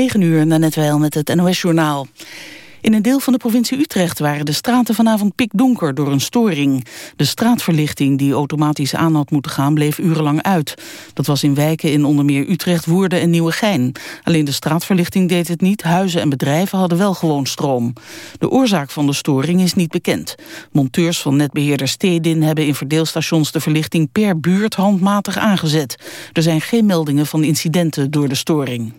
9 uur, net wel met het NOS-journaal. In een deel van de provincie Utrecht waren de straten vanavond pikdonker door een storing. De straatverlichting die automatisch aan had moeten gaan bleef urenlang uit. Dat was in wijken in onder meer Utrecht, Woerden en Nieuwegein. Alleen de straatverlichting deed het niet, huizen en bedrijven hadden wel gewoon stroom. De oorzaak van de storing is niet bekend. Monteurs van netbeheerder Stedin hebben in verdeelstations de verlichting per buurt handmatig aangezet. Er zijn geen meldingen van incidenten door de storing.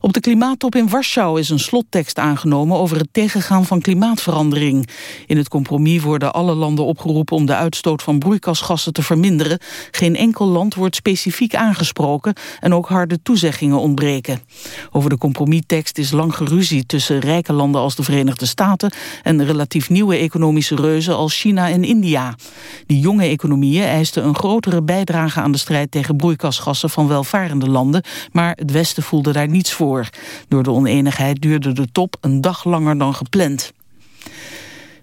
Op de klimaattop in Warschau is een slottekst aangenomen over het tegengaan van klimaatverandering. In het compromis worden alle landen opgeroepen om de uitstoot van broeikasgassen te verminderen. Geen enkel land wordt specifiek aangesproken en ook harde toezeggingen ontbreken. Over de compromistekst is lang geruzie tussen rijke landen als de Verenigde Staten en relatief nieuwe economische reuzen als China en India. Die jonge economieën eisten een grotere bijdrage aan de strijd tegen broeikasgassen van welvarende landen, maar het Westen voelde daar niets voor. Door de oneenigheid duurde de top een dag langer dan gepland.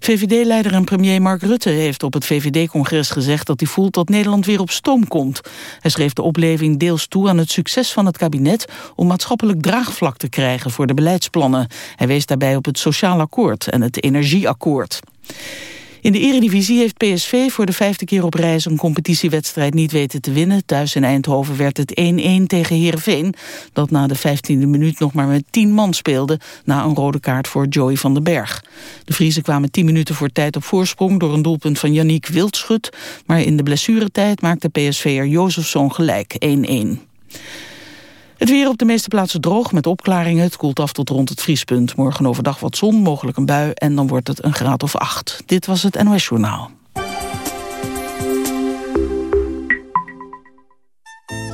VVD-leider en premier Mark Rutte heeft op het VVD-congres gezegd dat hij voelt dat Nederland weer op stoom komt. Hij schreef de opleving deels toe aan het succes van het kabinet om maatschappelijk draagvlak te krijgen voor de beleidsplannen. Hij wees daarbij op het sociaal akkoord en het energieakkoord. In de eredivisie heeft PSV voor de vijfde keer op reis een competitiewedstrijd niet weten te winnen. Thuis in Eindhoven werd het 1-1 tegen Heerenveen, dat na de 15e minuut nog maar met 10 man speelde, na een rode kaart voor Joey van den Berg. De Vriezen kwamen 10 minuten voor tijd op voorsprong door een doelpunt van Yannick Wildschut, maar in de blessuretijd maakte PSV'er Jozefson gelijk 1-1. Het weer op de meeste plaatsen droog met opklaringen. Het koelt af tot rond het vriespunt. Morgen overdag wat zon, mogelijk een bui en dan wordt het een graad of acht. Dit was het NOS Journaal.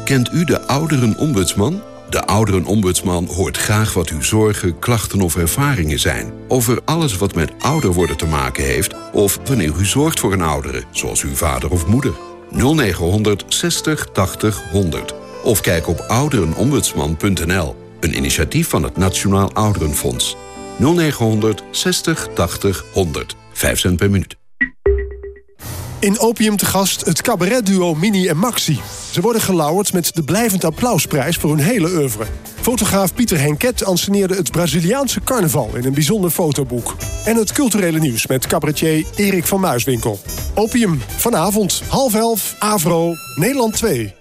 Kent u de ouderenombudsman? De ouderenombudsman hoort graag wat uw zorgen, klachten of ervaringen zijn. Over alles wat met ouder worden te maken heeft... of wanneer u zorgt voor een oudere, zoals uw vader of moeder. 0900 60 80 100. Of kijk op ouderenombudsman.nl. Een initiatief van het Nationaal Ouderenfonds. 0900 60 80 100. 5 cent per minuut. In Opium te gast het cabaretduo Mini en Maxi. Ze worden gelauwerd met de blijvend applausprijs voor hun hele oeuvre. Fotograaf Pieter Henket anseneerde het Braziliaanse carnaval... in een bijzonder fotoboek. En het culturele nieuws met cabaretier Erik van Muiswinkel. Opium, vanavond, half elf, Avro, Nederland 2.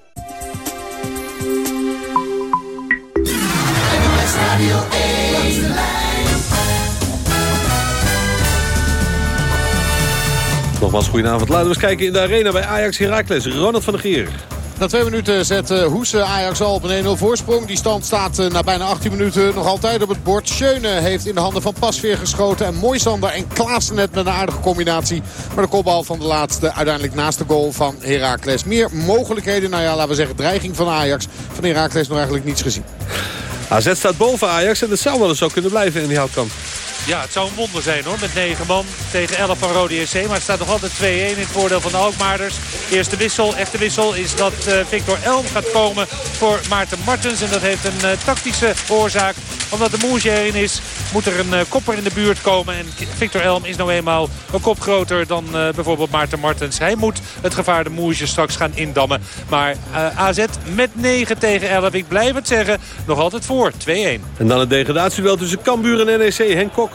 Radio 1. Nogmaals, goedenavond. Laten we eens kijken in de arena bij Ajax Heracles. Ronald van der Geer. Na twee minuten zet uh, Hoese Ajax al op een 1-0 voorsprong. Die stand staat uh, na bijna 18 minuten nog altijd op het bord. Schöne heeft in de handen van Pasveer geschoten. En Moisander en Klaassen net met een aardige combinatie. Maar de kopbal van de laatste uiteindelijk naast de goal van Heracles. Meer mogelijkheden, nou ja, laten we zeggen dreiging van Ajax. Van Heracles nog eigenlijk niets gezien. AZ staat boven Ajax en het zou wel eens zo kunnen blijven in die houtkamp. Ja, het zou een wonder zijn hoor. Met 9 man tegen 11 van Rode SC. Maar het staat nog altijd 2-1 in het voordeel van de Alkmaarders. Eerste wissel, echte wissel, is dat uh, Victor Elm gaat komen voor Maarten Martens. En dat heeft een uh, tactische oorzaak. Omdat de Moesje erin is, moet er een uh, kopper in de buurt komen. En Victor Elm is nou eenmaal een kop groter dan bijvoorbeeld Maarten Martens. Hij moet het gevaar de Moesje straks gaan indammen. Maar AZ met 9 tegen 11. Ik blijf het zeggen, nog altijd voor 2-1. En dan het degradatiewel tussen Cambuur en NEC. Henk Kok.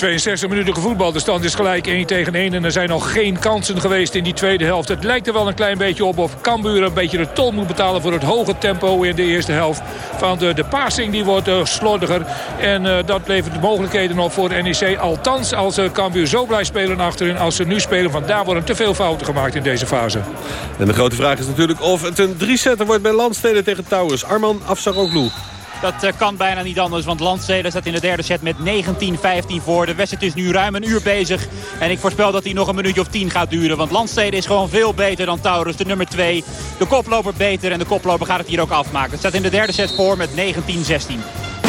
62 minuten gevoetbal. De stand is gelijk 1 tegen 1. En er zijn nog geen kansen geweest in die tweede helft. Het lijkt er wel een klein beetje op of Cambuur een beetje de tol moet betalen... voor het hoge tempo in de eerste helft. Van de, de passing die wordt uh, slordiger. En uh, dat levert de mogelijkheden op voor NEC. Althans, als uh, Cambuur zo blijft spelen achterin als ze nu spelen... van daar worden te veel fouten gemaakt in deze fase. En de grote vraag is natuurlijk of het een drie-setter wordt bij Landsteden tegen Towers. Arman Afsaroglu. Dat eh, kan bijna niet anders, want Landsteden staat in de derde set met 19-15 voor. De wedstrijd is nu ruim een uur bezig. En ik voorspel dat hij nog een minuutje of 10 gaat duren. Want Landsteden is gewoon veel beter dan Taurus, de nummer 2. De koploper beter en de koploper gaat het hier ook afmaken. Het staat in de derde set voor met 19-16.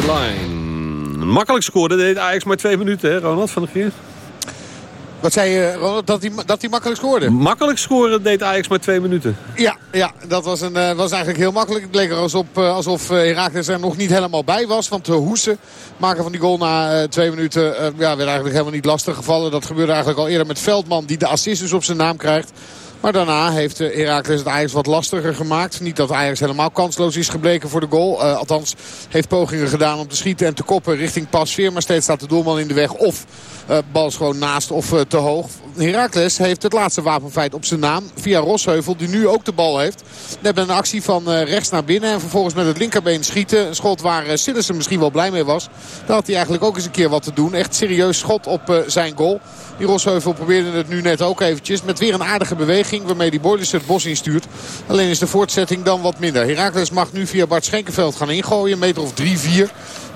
The line. Makkelijk scoren deed Ajax maar twee minuten, hè, Ronald van der Geer? Wat zei je, Ronald, dat hij, dat hij makkelijk scoorde? Makkelijk scoren deed Ajax maar twee minuten. Ja, ja dat was, een, uh, was eigenlijk heel makkelijk. Het leek er alsof, uh, alsof Herakles er nog niet helemaal bij was. Want uh, Hoesen, maken van die goal na twee minuten, ja, werd eigenlijk helemaal niet lastig gevallen. Dat gebeurde eigenlijk al eerder met Veldman, die de assist dus op zijn naam krijgt. Maar daarna heeft Herakles het Ajax wat lastiger gemaakt. Niet dat Ajax helemaal kansloos is gebleken voor de goal. Uh, althans, heeft pogingen gedaan om te schieten en te koppen richting Pasveer. Maar steeds staat de doelman in de weg. Of uh, bal is gewoon naast of te hoog. Herakles heeft het laatste wapenfeit op zijn naam. Via Rosheuvel, die nu ook de bal heeft. We hebben een actie van rechts naar binnen. En vervolgens met het linkerbeen schieten. Een schot waar Sillissen misschien wel blij mee was. Daar had hij eigenlijk ook eens een keer wat te doen. Echt serieus schot op zijn goal. Die Rosheuvel probeerde het nu net ook eventjes. Met weer een aardige beweging waarmee die Boilers het bos instuurt. Alleen is de voortzetting dan wat minder. Herakles mag nu via Bart Schenkenveld gaan ingooien. Meter of 3-4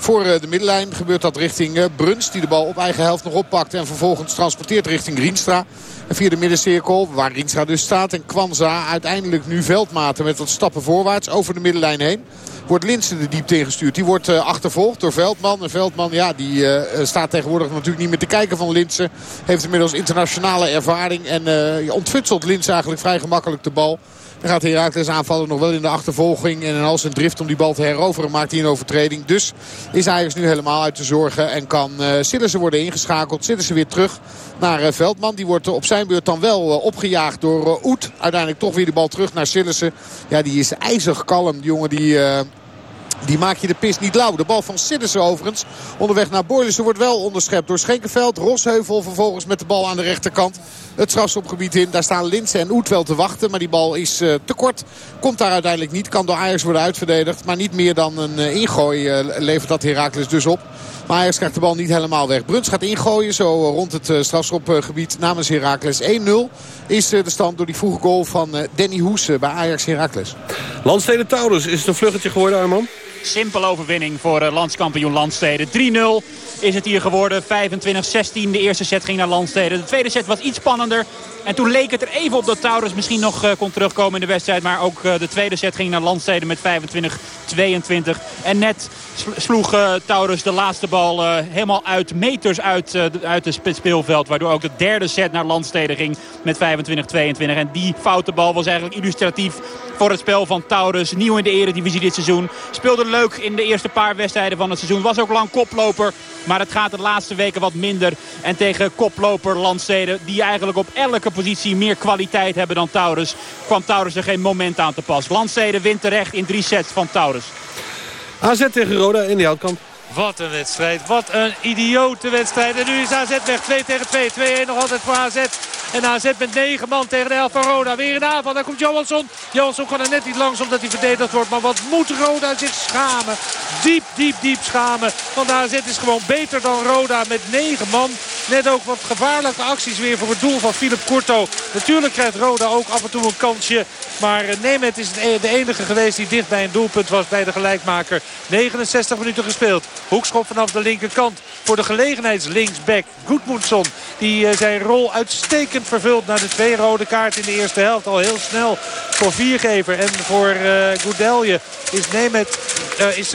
voor de middenlijn. Gebeurt dat richting Bruns die de bal op eigen helft nog oppakt. En vervolgens transporteert richting Rienstra. En via de middencirkel waar Rienstra dus staat. En Kwanza uiteindelijk nu veldmaten met wat stappen voorwaarts over de middenlijn heen wordt Linsen de diepte ingestuurd. Die wordt uh, achtervolgd door Veldman. En Veldman ja, die staat tegenwoordig natuurlijk niet meer te kijken van Linsen. Heeft inmiddels internationale ervaring. En uh, ontfutselt Linsen eigenlijk vrij gemakkelijk de bal. Dan gaat Herakles aanvallen nog wel in de achtervolging. En als zijn drift om die bal te heroveren maakt hij een overtreding. Dus is Ajax nu helemaal uit de zorgen. En kan uh, Sillissen worden ingeschakeld. Ze weer terug naar uh, Veldman. Die wordt op zijn beurt dan wel uh, opgejaagd door Oet. Uiteindelijk toch weer de bal terug naar Sillissen. Ja, die is ijzig kalm. Die jongen die... Die maak je de pis niet lauw. De bal van Siddissen overigens. Onderweg naar Boylissen wordt wel onderschept door Schenkenveld. Rosheuvel vervolgens met de bal aan de rechterkant. Het strafschopgebied in. Daar staan Linsen en Oet wel te wachten. Maar die bal is uh, te kort. Komt daar uiteindelijk niet. Kan door Ajax worden uitverdedigd. Maar niet meer dan een uh, ingooi uh, levert dat Heracles dus op. Maar Ajax krijgt de bal niet helemaal weg. Bruns gaat ingooien zo rond het strafschopgebied namens Heracles. 1-0 is de stand door die vroege goal van Danny Hoes bij Ajax Heracles. Landsteden Taurus, is het een vluggetje geworden Arman? Simpel overwinning voor uh, landskampioen Landsteden. 3-0 is het hier geworden. 25-16. De eerste set ging naar Landsteden. De tweede set was iets spannender. En toen leek het er even op dat Taurus misschien nog uh, kon terugkomen in de wedstrijd. Maar ook uh, de tweede set ging naar Landsteden met 25-22. En net sloeg Taurus de laatste bal helemaal uit meters uit, uit het speelveld. Waardoor ook de derde set naar Landsteden ging met 25-22. En die foute bal was eigenlijk illustratief voor het spel van Taurus. Nieuw in de eredivisie dit seizoen. Speelde leuk in de eerste paar wedstrijden van het seizoen. Was ook lang koploper. Maar het gaat de laatste weken wat minder. En tegen koploper Landsteden die eigenlijk op elke positie meer kwaliteit hebben dan Taurus. Kwam Taurus er geen moment aan te pas. Landsteden wint terecht in drie sets van Taurus. AZ tegen Roda in die houtkamp. Wat een wedstrijd. Wat een idiote wedstrijd. En nu is AZ weg. 2 tegen 2. 2-1 nog altijd voor AZ. En AZ met 9 man tegen de helft van Roda. Weer een aanval. Daar komt Johansson. Johansson kan er net niet langs omdat hij verdedigd wordt. Maar wat moet Roda zich schamen. Diep, diep, diep schamen. Want AZ is gewoon beter dan Roda met 9 man. Net ook wat gevaarlijke acties weer voor het doel van Philip Courto. Natuurlijk krijgt Roda ook af en toe een kansje. Maar Nemet is de enige geweest die dicht bij een doelpunt was bij de gelijkmaker. 69 minuten gespeeld. Hoekschop vanaf de linkerkant voor de gelegenheidslinksback Goedmoedson. Die uh, zijn rol uitstekend vervult na de twee rode kaarten in de eerste helft. Al heel snel voor Viergever en voor uh, is Nemet, uh, is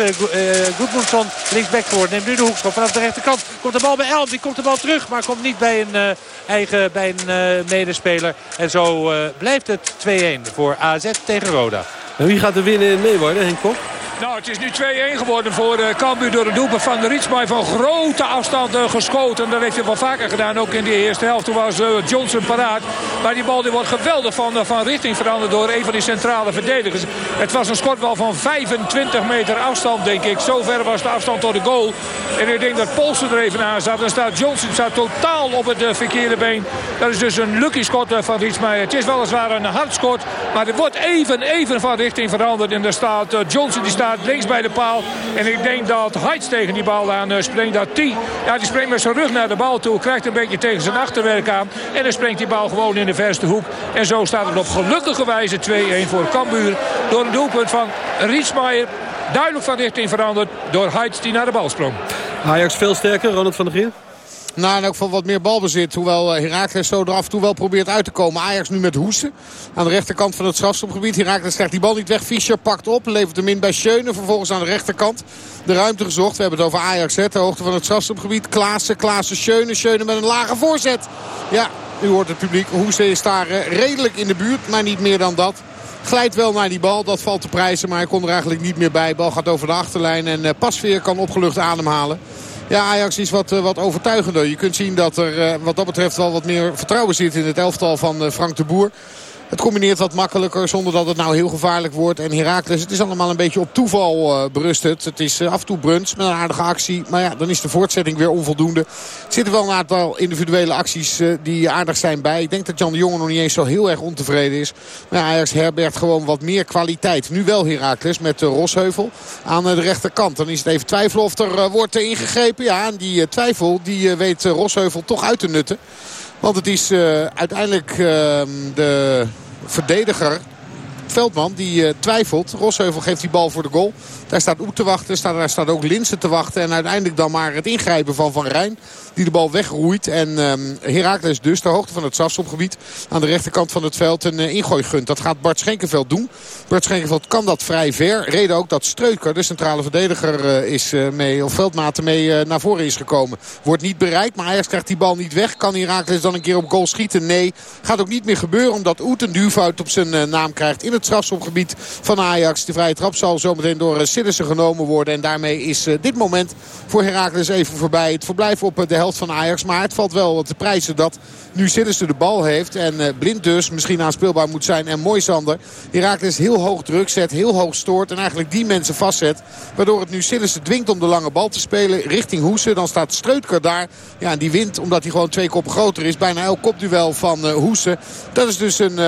Goedmoedson linksback geworden. Neemt nu de hoekschop vanaf de rechterkant. Komt de bal bij Elm, die komt de bal terug. Maar komt niet bij een eigen bij een medespeler. En zo blijft het 2-1 voor AZ tegen Roda. Wie gaat er winnen in mee worden, Henk Kok? Nou, het is nu 2-1 geworden voor uh, Cambuur door de doelpunt van de Rietsmaai van grote afstand uh, geschoten. Dat heeft hij wel vaker gedaan, ook in de eerste helft. Toen was uh, Johnson paraat. Maar die bal die wordt geweldig van, van richting veranderd door een van die centrale verdedigers. Het was een schotbal van 25 meter afstand, denk ik. Zo ver was de afstand tot de goal. En ik denk dat Polsen er even aan zat. Dan staat Johnson staat totaal op het verkeerde been. Dat is dus een lucky schot van Rietsmaai. Het is weliswaar een hard schot, maar er wordt even, even van richting veranderd. En daar staat Johnson, die staat links bij de paal. En ik denk dat Heitz tegen die bal aan uh, springt. Dat die, ja, die springt met zijn rug naar de bal toe. Krijgt een beetje tegen zijn achterwerk aan. En dan springt die bal gewoon in de verste hoek. En zo staat het op gelukkige wijze 2-1 voor Cambuur. Door een doelpunt van Rietsmaier. Duidelijk van richting veranderd door Heitz die naar de bal sprong. Ajax veel sterker, Ronald van der Geer? Nou, in elk geval wat meer balbezit. Hoewel Herakles zo er af en toe wel probeert uit te komen. Ajax nu met Hoesen aan de rechterkant van het strafstopgebied. Herakles krijgt die bal niet weg. Fischer pakt op, levert hem in bij Schöne. Vervolgens aan de rechterkant de ruimte gezocht. We hebben het over Ajax, hè, de hoogte van het strafstopgebied. Klaassen, Klaassen, Schöne, Schöne met een lage voorzet. Ja, u hoort het publiek. Hoesen is daar redelijk in de buurt, maar niet meer dan dat. Glijdt wel naar die bal, dat valt te prijzen. Maar hij kon er eigenlijk niet meer bij. Bal gaat over de achterlijn en uh, Pasveer kan opgelucht ademhalen. Ja, Ajax is wat, eh, wat overtuigender. Je kunt zien dat er uh, wat dat betreft wel wat meer vertrouwen zit in het elftal van Frank de Boer. Het combineert wat makkelijker zonder dat het nou heel gevaarlijk wordt. En Heracles, het is allemaal een beetje op toeval uh, berust het. Het is uh, af en toe Bruns met een aardige actie. Maar ja, dan is de voortzetting weer onvoldoende. Er zitten wel een aantal individuele acties uh, die aardig zijn bij. Ik denk dat Jan de Jonge nog niet eens zo heel erg ontevreden is. Maar Ajax herbergt gewoon wat meer kwaliteit. Nu wel Heracles met Rosheuvel aan de rechterkant. Dan is het even twijfelen of er wordt ingegrepen. Ja, en die twijfel die weet Rosheuvel toch uit te nutten. Want het is uh, uiteindelijk uh, de verdediger Veldman die uh, twijfelt. Rosheuvel geeft die bal voor de goal. Daar staat Oet te wachten. Staat, daar staat ook Linsen te wachten. En uiteindelijk dan maar het ingrijpen van Van Rijn. Die de bal wegroeit. En um, Heracles dus, de hoogte van het strafschopgebied. Aan de rechterkant van het veld een uh, ingooi gunt. Dat gaat Bart Schenkenveld doen. Bart Schenkenveld kan dat vrij ver. Reden ook dat Streuker, de centrale verdediger, uh, is mee, of veldmaten mee naar voren is gekomen. Wordt niet bereikt, maar Ajax krijgt die bal niet weg. Kan Heracles dan een keer op goal schieten? Nee. Gaat ook niet meer gebeuren omdat Oet een duwfout op zijn naam krijgt in het strafschopgebied van Ajax. De vrije trap zal zometeen door Sillissen genomen worden. En daarmee is dit moment voor Heracles even voorbij. Het verblijf op de helft van Ajax. Maar het valt wel te prijzen dat nu Sillissen de bal heeft. En Blind dus misschien aanspeelbaar moet zijn. En Moisander. Heracles heel hoog druk zet. Heel hoog stoort. En eigenlijk die mensen vastzet. Waardoor het nu Sillissen dwingt om de lange bal te spelen. Richting Hoesen. Dan staat Streutker daar. Ja, en die wint omdat hij gewoon twee koppen groter is. Bijna elk kopduel van Hoesen. Dat is dus een...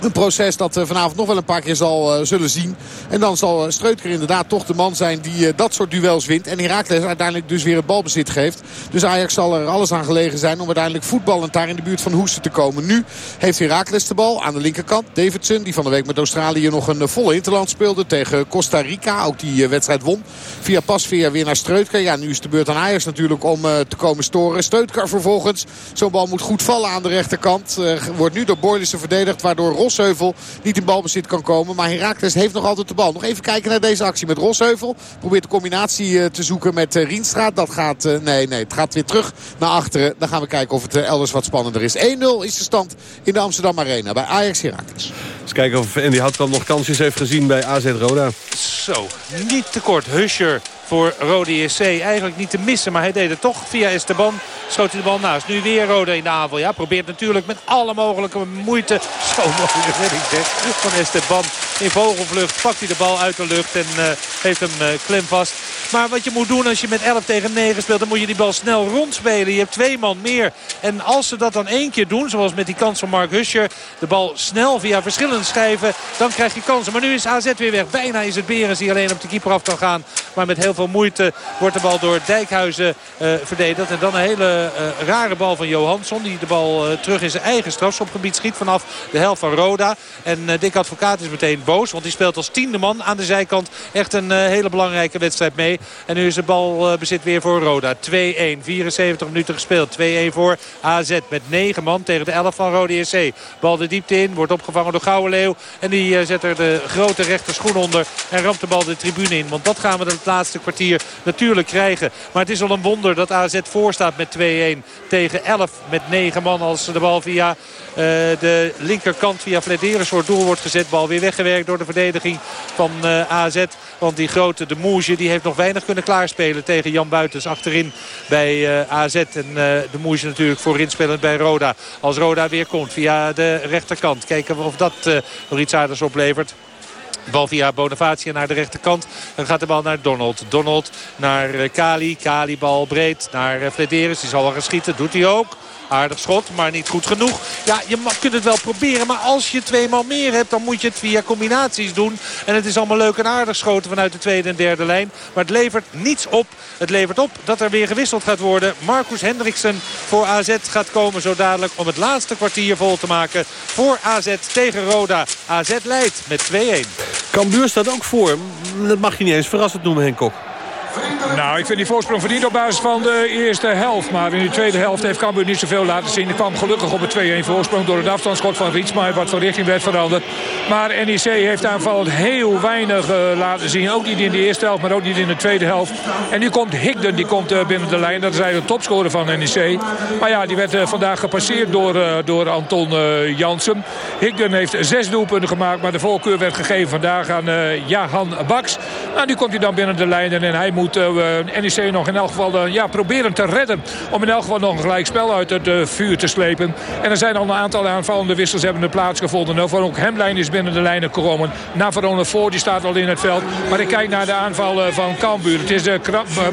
Een proces dat we vanavond nog wel een paar keer zal uh, zullen zien. En dan zal Streutker inderdaad toch de man zijn die dat soort duels wint. En Herakles uiteindelijk dus weer het balbezit geeft. Dus Ajax zal er alles aan gelegen zijn om uiteindelijk voetballend daar in de buurt van Hoesten te komen. Nu heeft Herakles de bal aan de linkerkant. Davidson die van de week met Australië nog een volle interland speelde tegen Costa Rica. Ook die wedstrijd won. Via Pasveer weer naar Streutker. Ja, nu is de beurt aan Ajax natuurlijk om te komen storen. Streutker vervolgens. Zo'n bal moet goed vallen aan de rechterkant. wordt nu door Boylissen verdedigd waardoor Ros Rosheuvel niet in balbezit kan komen. Maar Herakles heeft nog altijd de bal. Nog even kijken naar deze actie met Rosheuvel. Probeert de combinatie uh, te zoeken met uh, Rienstra. Dat gaat, uh, nee, nee, het gaat weer terug naar achteren. Dan gaan we kijken of het elders wat spannender is. 1-0 is de stand in de Amsterdam Arena bij Ajax Herakles. Eens kijken of Andy Houtkamp nog kansjes heeft gezien bij AZ Roda. Zo, niet tekort. Huscher voor Rode JC. Eigenlijk niet te missen, maar hij deed het toch. Via Esteban schoot hij de bal naast. Nu weer Rode in de aanval. Ja, probeert natuurlijk met alle mogelijke moeite. Zo mogelijk redding zeg. Van Esteban in vogelvlucht pakt hij de bal uit de lucht en uh, heeft hem uh, klem vast. Maar wat je moet doen als je met 11 tegen 9 speelt... dan moet je die bal snel rondspelen. Je hebt twee man meer. En als ze dat dan één keer doen, zoals met die kans van Mark Huscher... de bal snel via verschillende schijven, dan krijg je kansen. Maar nu is AZ weer weg. Bijna is het Berens die alleen op de keeper af kan gaan. Maar met heel veel moeite wordt de bal door Dijkhuizen uh, verdedigd. En dan een hele uh, rare bal van Johansson. Die de bal uh, terug in zijn eigen strafschopgebied schiet vanaf de helft van Roda. En Dick Advocaat is meteen boos. Want hij speelt als tiende man aan de zijkant echt een hele belangrijke wedstrijd mee. En nu is de balbezit weer voor Roda. 2-1, 74 minuten gespeeld. 2-1 voor AZ met 9 man tegen de 11 van Rode EC. Bal de diepte in, wordt opgevangen door Gouwenleeuw. En die zet er de grote rechter schoen onder. En ramt de bal de tribune in. Want dat gaan we het laatste kwartier natuurlijk krijgen. Maar het is al een wonder dat AZ voorstaat met 2-1 tegen 11 met 9 man. Als de bal via uh, de linkerkant via Flederis voor doel wordt gezet. Bal weer weggewerkt door de verdediging van uh, AZ. Want die grote de Moesje die heeft nog weinig kunnen klaarspelen tegen Jan Buitens achterin bij uh, AZ. En de Moesje natuurlijk voorin spelend bij Roda. Als Roda weer komt via de rechterkant. Kijken of dat nog iets aardigs oplevert. Bal via Bonavacia naar de rechterkant. Dan gaat de bal naar Donald. Donald naar Kali. Kali bal breed naar Flederis. Die zal wel gaan schieten. Doet hij ook. Aardig schot, maar niet goed genoeg. Ja, je kunt het wel proberen. Maar als je twee meer hebt, dan moet je het via combinaties doen. En het is allemaal leuk en aardig schoten vanuit de tweede en derde lijn. Maar het levert niets op. Het levert op dat er weer gewisseld gaat worden. Marcus Hendriksen voor AZ gaat komen zo dadelijk om het laatste kwartier vol te maken. Voor AZ tegen Roda. AZ leidt met 2-1. Cambuur staat ook voor. Dat mag je niet eens verrassend noemen, Henk. Nou, ik vind die voorsprong verdiend op basis van de eerste helft. Maar in de tweede helft heeft Cambuur niet zoveel laten zien. Er kwam gelukkig op een 2-1 voorsprong door het afstandsschot van Rietsma. Wat van richting werd veranderd. Maar NEC heeft aanvallend heel weinig uh, laten zien. Ook niet in de eerste helft, maar ook niet in de tweede helft. En nu komt Higden, die komt uh, binnen de lijn. Dat is eigenlijk de topscorer van NEC. Maar ja, die werd uh, vandaag gepasseerd door, door Anton Jansen. Higden heeft zes doelpunten gemaakt. Maar de voorkeur werd gegeven vandaag aan Jahan Baks. Nou, nu komt hij dan binnen de lijn. En hij moet NEC nog in elk geval ja, proberen te redden. Om in elk geval nog een gelijk spel uit het vuur te slepen. En er zijn al een aantal aanvallende wissels hebben plaatsgevonden. Nou, ook Hemlijn is binnen de lijnen gekomen. Navarone voor, die staat al in het veld. Maar ik kijk naar de aanval van Cambuur. Het is de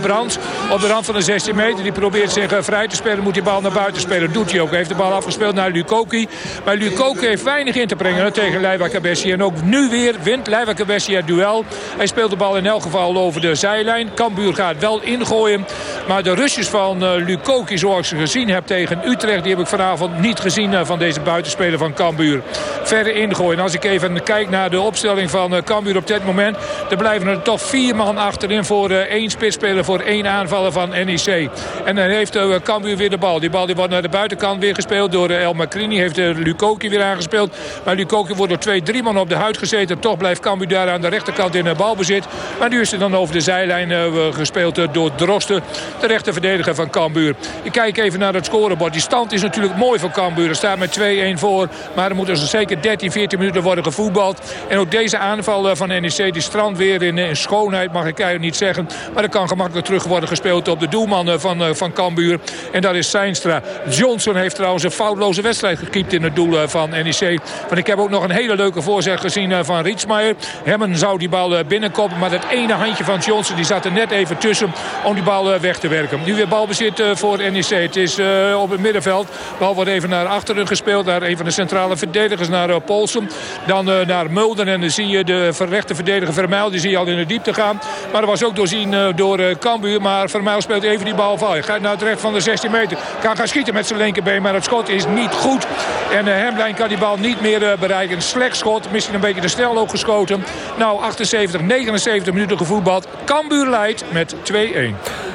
Brands op de rand van de 16 meter. Die probeert zich vrij te spelen. Moet die bal naar buiten spelen. Doet hij ook. Heeft de bal afgespeeld naar Lukoki. Maar Lukoki heeft weinig in te brengen tegen Leiva Cabessi. En ook nu weer wint Leiva Cabessi het duel. Hij speelt de bal in elk geval over de zijlijn. Cambuur gaat wel ingooien. Maar de rusjes van uh, Lukoki zoals ik gezien heb tegen Utrecht... die heb ik vanavond niet gezien uh, van deze buitenspeler van Cambuur. Verder ingooien. En als ik even kijk naar de opstelling van uh, Cambuur op dit moment... dan blijven er toch vier man achterin voor één spitsspeler... voor één aanvaller van NEC. En dan heeft Cambuur weer de bal. Die bal die wordt naar de buitenkant weer gespeeld door El Macrini. Heeft Lukoki weer aangespeeld. Maar Lukoki wordt door twee, drie man op de huid gezeten. Toch blijft Cambuur daar aan de rechterkant in balbezit. Maar nu is er dan over de zijlijn gespeeld door Drosten. De rechterverdediger van Cambuur. Ik kijk even naar het scorebord. Die stand is natuurlijk mooi voor Cambuur. Er staat met 2-1 voor. Maar er moeten dus zeker 13, 14 minuten worden gevoetbald. En ook deze aanval eh, van NEC die strand weer in, in schoonheid mag ik eigenlijk niet zeggen. Maar er kan gemakkelijk terug worden gespeeld op de doelman eh, van, eh, van Cambuur. En dat is Seinstra. Johnson heeft trouwens een foutloze wedstrijd gekiept in het doel van NEC. Want ik heb ook nog een hele leuke voorzet gezien van Rietsmaier. Hemmen zou die bal binnenkomen. Maar dat ene handje van Johnson die zat er net even tussen om die bal weg te werken. Nu weer balbezit voor NEC. Het is op het middenveld. De bal wordt even naar achteren gespeeld. Naar een van de centrale verdedigers, naar Polsen. Dan naar Mulder. En dan zie je de rechter verdediger Vermeil. Die zie je al in de diepte gaan. Maar dat was ook doorzien door Cambuur. Maar Vermeil speelt even die bal van. Hij gaat naar het recht van de 16 meter. Kan gaan schieten met zijn linkerbeen. Maar het schot is niet goed. En Hemlijn kan die bal niet meer bereiken. Slecht schot. Misschien een beetje de snel ook geschoten. Nou, 78, 79 minuten gevoetbald. Cambuur leidt met 2-1.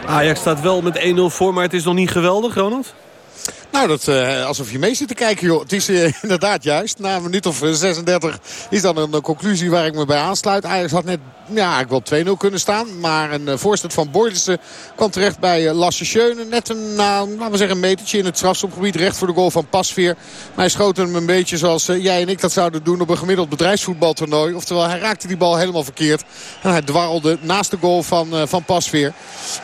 Ajax staat wel met 1-0 voor, maar het is nog niet geweldig, Ronald? Nou, dat, uh, alsof je mee zit te kijken, joh. Het is uh, inderdaad juist. Na een minuut of 36 is dan een, conclusie waar ik me bij aansluit. Ajax had net ja, ik wel 2-0 kunnen staan. Maar een uh, voorstel van Boylissen kwam terecht bij Lasse Schöne. Net een, laten we zeggen, een metertje in het strafschopgebied. Recht voor de goal van Pasveer. Maar hij schoot hem een beetje zoals jij en ik dat zouden doen op een gemiddeld bedrijfsvoetbaltoernooi. Oftewel, hij raakte die bal helemaal verkeerd. En hij dwarrelde naast de goal van, van Pasveer.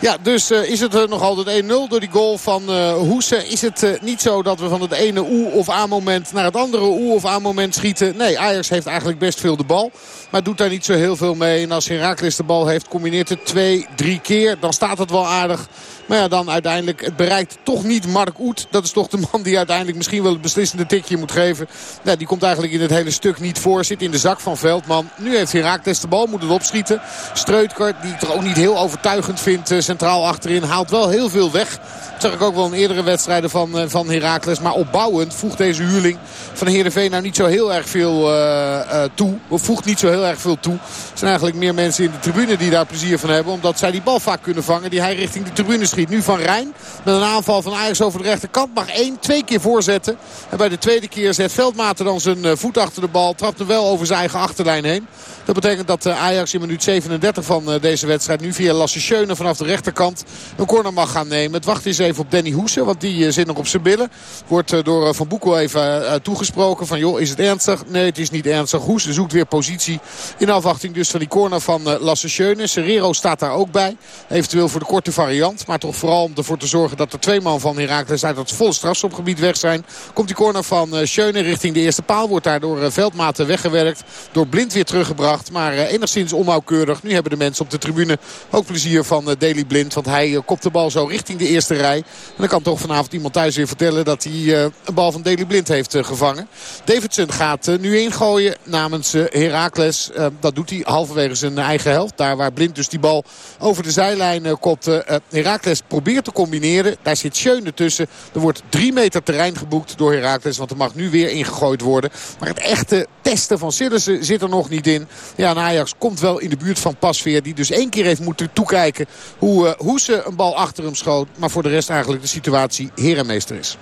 Ja, dus is het nog altijd 1-0 door die goal van Hoese. Is het niet zo dat we van het ene oe of a moment naar het andere oe of a moment schieten. Nee, Ajax heeft eigenlijk best veel de bal. Maar doet daar niet zo heel veel mee. En als Herakles de bal heeft, combineert het twee, drie keer. Dan staat het wel aardig. Maar ja, dan uiteindelijk, het bereikt toch niet Mark Oet. Dat is toch de man die uiteindelijk misschien wel het beslissende tikje moet geven. Ja, die komt eigenlijk in het hele stuk niet voor. Zit in de zak van Veldman. Nu heeft Herakles de bal, moet het opschieten. Streutkert, die ik toch ook niet heel overtuigend vindt uh, centraal achterin. Haalt wel heel veel weg. Dat zag ik ook wel in eerdere wedstrijden van, uh, van Herakles. Maar opbouwend voegt deze huurling van Heerenveen nou niet zo heel erg veel uh, toe. Of voegt niet zo heel erg veel toe. Er zijn eigenlijk meer mensen in de tribune die daar plezier van hebben. Omdat zij die bal vaak kunnen vangen die hij richting de tribune schiet. Nu van Rijn met een aanval van Ajax over de rechterkant. Mag één, twee keer voorzetten. En bij de tweede keer zet Veldmaten dan zijn voet achter de bal. Trapt hem wel over zijn eigen achterlijn heen. Dat betekent dat Ajax in minuut 37 van deze wedstrijd nu via Lasse Schöne vanaf de rechterkant een corner mag gaan nemen. Het wacht is even op Danny Hoese, want die zit nog op zijn billen. Wordt door Van Boekel even toegesproken van joh, is het ernstig? Nee, het is niet ernstig. Hoese zoekt weer positie in afwachting dus van die corner van Lasse Schöne. Serrero staat daar ook bij. Eventueel voor de korte variant, maar toch vooral om ervoor te zorgen dat er twee man van Herakles uit het volle strafschopgebied weg zijn. Komt die corner van Schöne richting de eerste paal. Wordt daar door Veldmaten weggewerkt. Door Blind weer teruggebracht. Maar enigszins onnauwkeurig. Nu hebben de mensen op de tribune ook plezier van Daily Blind. Want hij kopt de bal zo richting de eerste rij. En dan kan toch vanavond iemand thuis weer vertellen dat hij een bal van Daily Blind heeft gevangen. Davidson gaat nu ingooien namens Herakles. dat doet hij halverwege zijn eigen helft. Daar waar Blind dus die bal over de zijlijn kopt. Herakles probeert te combineren. Daar zit Schöne tussen. Er wordt drie meter terrein geboekt door Herakles. Want er mag nu weer ingegooid worden. Maar het echte testen van Sillissen zit er nog niet in. Ja, en Ajax komt wel in de buurt van Pasveer. Die dus één keer heeft moeten toekijken hoe, uh, hoe ze een bal achter hem schoot. Maar voor de rest eigenlijk de situatie herenmeester is.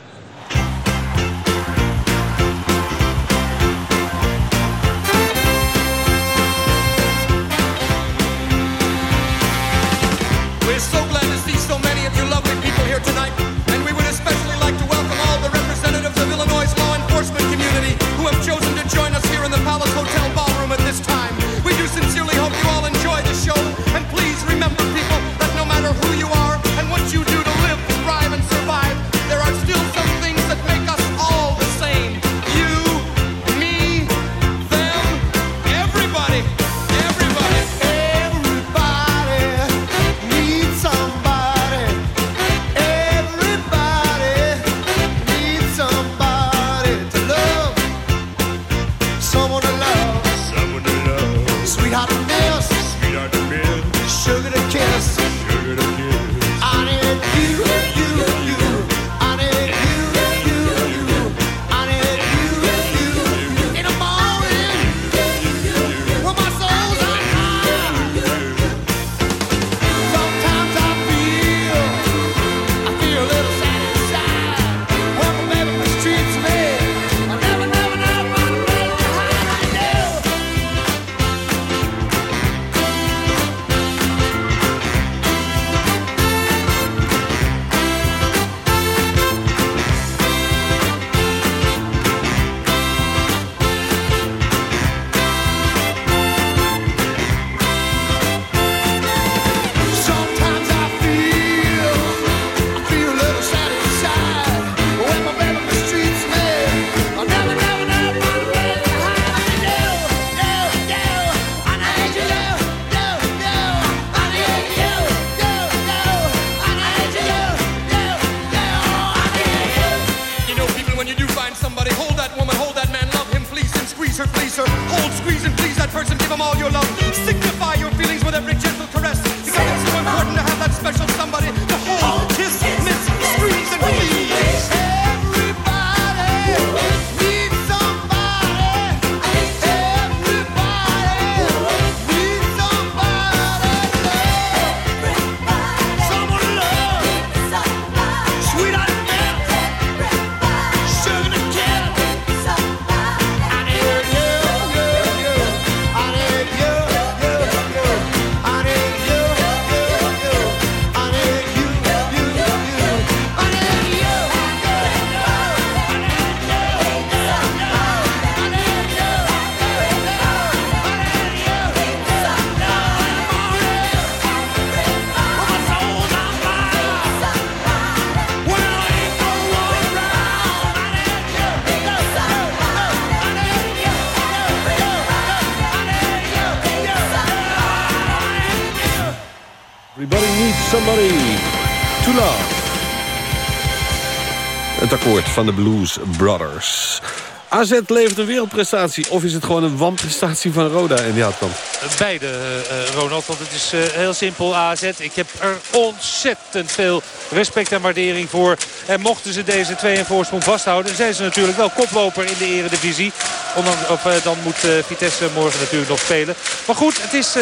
Van de Blues Brothers. AZ levert een wereldprestatie of is het gewoon een wanprestatie van Roda in die houtkamp? Beide, uh, Ronald, want het is uh, heel simpel AZ. Ik heb er ontzettend veel respect en waardering voor. En mochten ze deze 2 in voorsprong vasthouden... zijn ze natuurlijk wel koploper in de eredivisie. Ondanks, of, uh, dan moet Vitesse morgen natuurlijk nog spelen. Maar goed, het is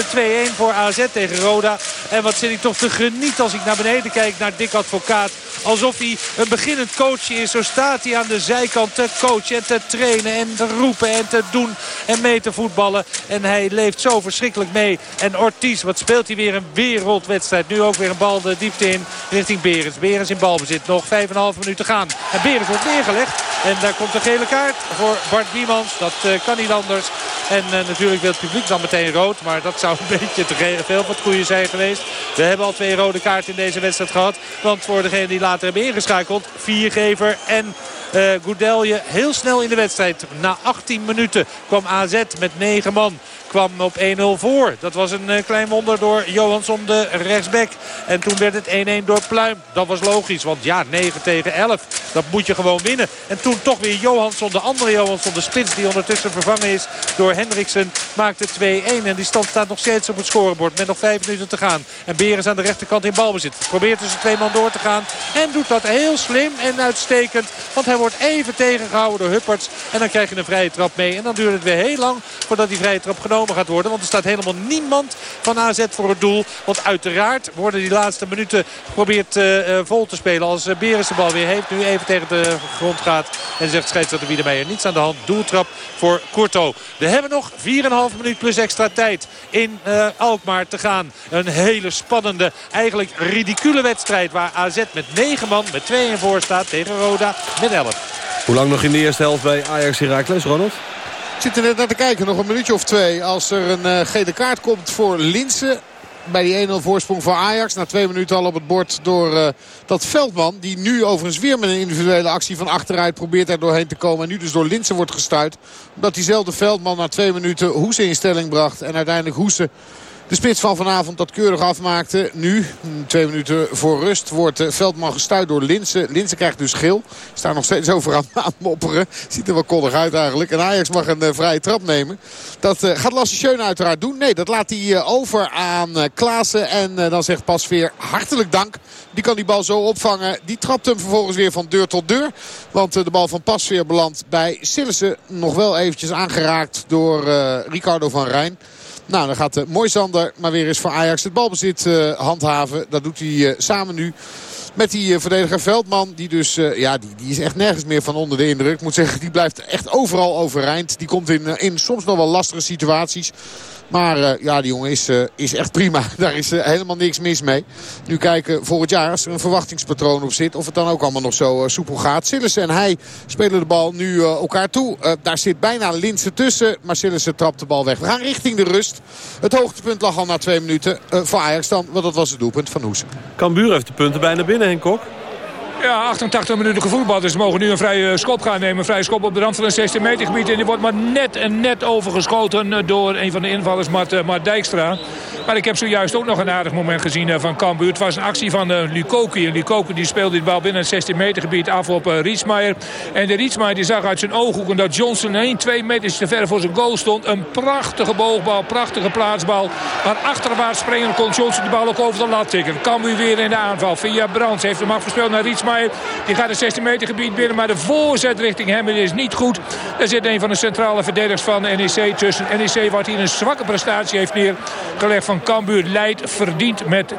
2-1 voor AZ tegen Roda. En wat zit ik toch te genieten als ik naar beneden kijk naar Dick Advocaat. Alsof hij een beginnend coachje is. Zo staat hij aan de zijkant te coachen en te trainen en te roepen en te doen en mee te voetballen. En hij leeft zo verschrikkelijk mee. En Ortiz, wat speelt hij weer een wereldwedstrijd. Nu ook weer een bal de diepte in richting Berens. Berens in balbezit. Nog 5,5 minuten gaan. En Berens wordt neergelegd. En daar komt een gele kaart voor Bart Biemans. Dat uh, kan niet anders. En uh, natuurlijk wil het publiek dan meteen rood. Maar dat zou een beetje te veel het goede zijn geweest. We hebben al twee rode kaarten in deze wedstrijd gehad. Want voor degene die later hebben ingeschakeld. Viergever en uh, Goudelje heel snel in de wedstrijd. Na 18 minuten kwam AZ met 9 man kwam op 1-0 voor. Dat was een uh, klein wonder door Johansson de rechtsback. En toen werd het 1-1 door Pluim. Dat was logisch, want ja, 9 tegen 11. Dat moet je gewoon winnen. En toen toch weer Johansson, de andere Johansson, de spits... die ondertussen vervangen is door Hendriksen, maakte 2-1. En die stand staat nog steeds op het scorebord met nog 5 minuten te gaan. En Berens aan de rechterkant in balbezit. Probeert tussen twee man door te gaan. En doet dat heel slim en uitstekend. Want hij wordt even tegengehouden door Hupperts. En dan krijg je een vrije trap mee. En dan duurt het weer heel lang voordat die vrije trap genomen gaat worden. Want er staat helemaal niemand van AZ voor het doel. Want uiteraard worden die laatste minuten geprobeerd uh, vol te spelen. Als uh, Beres de bal weer heeft. Nu even tegen de grond gaat. En zegt scheidsrechter Wiedemeyer niets aan de hand. Doeltrap voor Courto. We hebben nog 4,5 minuut plus extra tijd in Alkmaar te gaan. Een hele spannende, eigenlijk ridicule wedstrijd. Waar AZ met 9 man met 2 in voor staat tegen Roda met 11. Hoe lang nog in de eerste helft bij Ajax Heracles, Ronald? Zit er net naar te kijken. Nog een minuutje of twee. Als er een uh, gele kaart komt voor Linsen bij die 1-0 voorsprong voor Ajax. Na twee minuten al op het bord door uh, dat Veldman. Die nu overigens weer met een individuele actie van achteruit probeert er doorheen te komen. En nu dus door Linsen wordt gestuit. Omdat diezelfde Veldman na twee minuten Hoese in stelling bracht. En uiteindelijk Hoese de spits van vanavond dat keurig afmaakte. Nu, twee minuten voor rust, wordt Veldman gestuurd door Linsen. Linsen krijgt dus geel. Staat nog steeds over aan het mopperen. Ziet er wel koddig uit eigenlijk. En Ajax mag een uh, vrije trap nemen. Dat uh, gaat Lasse Schöne uiteraard doen. Nee, dat laat hij over aan Klaassen. En dan zegt Pasveer hartelijk dank. Die kan die bal zo opvangen. Die trapt hem vervolgens weer van deur tot deur. Want de bal van Pasveer belandt bij Sillissen. Nog wel eventjes aangeraakt door Ricardo van Rijn. Nou, dan gaat uh, Moisander maar weer eens voor Ajax het balbezit uh, handhaven. Dat doet hij uh, samen nu met die verdediger Veldman. Die dus, ja, die, die is echt nergens meer van onder de indruk. Ik moet zeggen, die blijft echt overal overeind. Die komt in, in soms nog wel lastige situaties. Maar uh, ja, die jongen is, uh, is echt prima. Daar is uh, helemaal niks mis mee. Nu kijken voor het jaar als er een verwachtingspatroon op zit. Of het dan ook allemaal nog zo soepel gaat. Sillissen en hij spelen de bal nu elkaar toe. daar zit bijna Linsen tussen. Maar Sillissen trapt de bal weg. We gaan richting de rust. Het hoogtepunt lag al na twee minuten voor Ajax dan. Want dat was het doelpunt van Hoesen. Cambuur heeft de punten bijna binnen, Henk Kok. Ja, 88 minuten gevoetbald. Dus ze mogen nu een vrije schop gaan nemen. Een vrije schop op de rand van een 16 meter gebied. En die wordt maar net en net overgeschoten door een van de invallers, Mart, Mart Dijkstra. Maar ik heb zojuist ook nog een aardig moment gezien van Cambuur. Het was een actie van uh, Lukoki. En Lukoki die speelde die bal binnen het 16 meter gebied af op uh. En de Rietsmaier die zag uit zijn ooghoek dat Johnson 1, 2 meters te ver voor zijn goal stond. Een prachtige boogbal, prachtige plaatsbal. Maar achterwaarts springen kon Johnson die bal ook over de lat tikken. Cambuur weer in de aanval. Via Brands heeft hem afgespeeld naar Rietsmaier. Die gaat het 16 meter gebied binnen. Maar de voorzet richting hem is niet goed. Er zit een van de centrale verdedigers van NEC tussen. NEC wat hier een zwakke prestatie heeft neergelegd van Cambuur leidt verdiend met 2-1.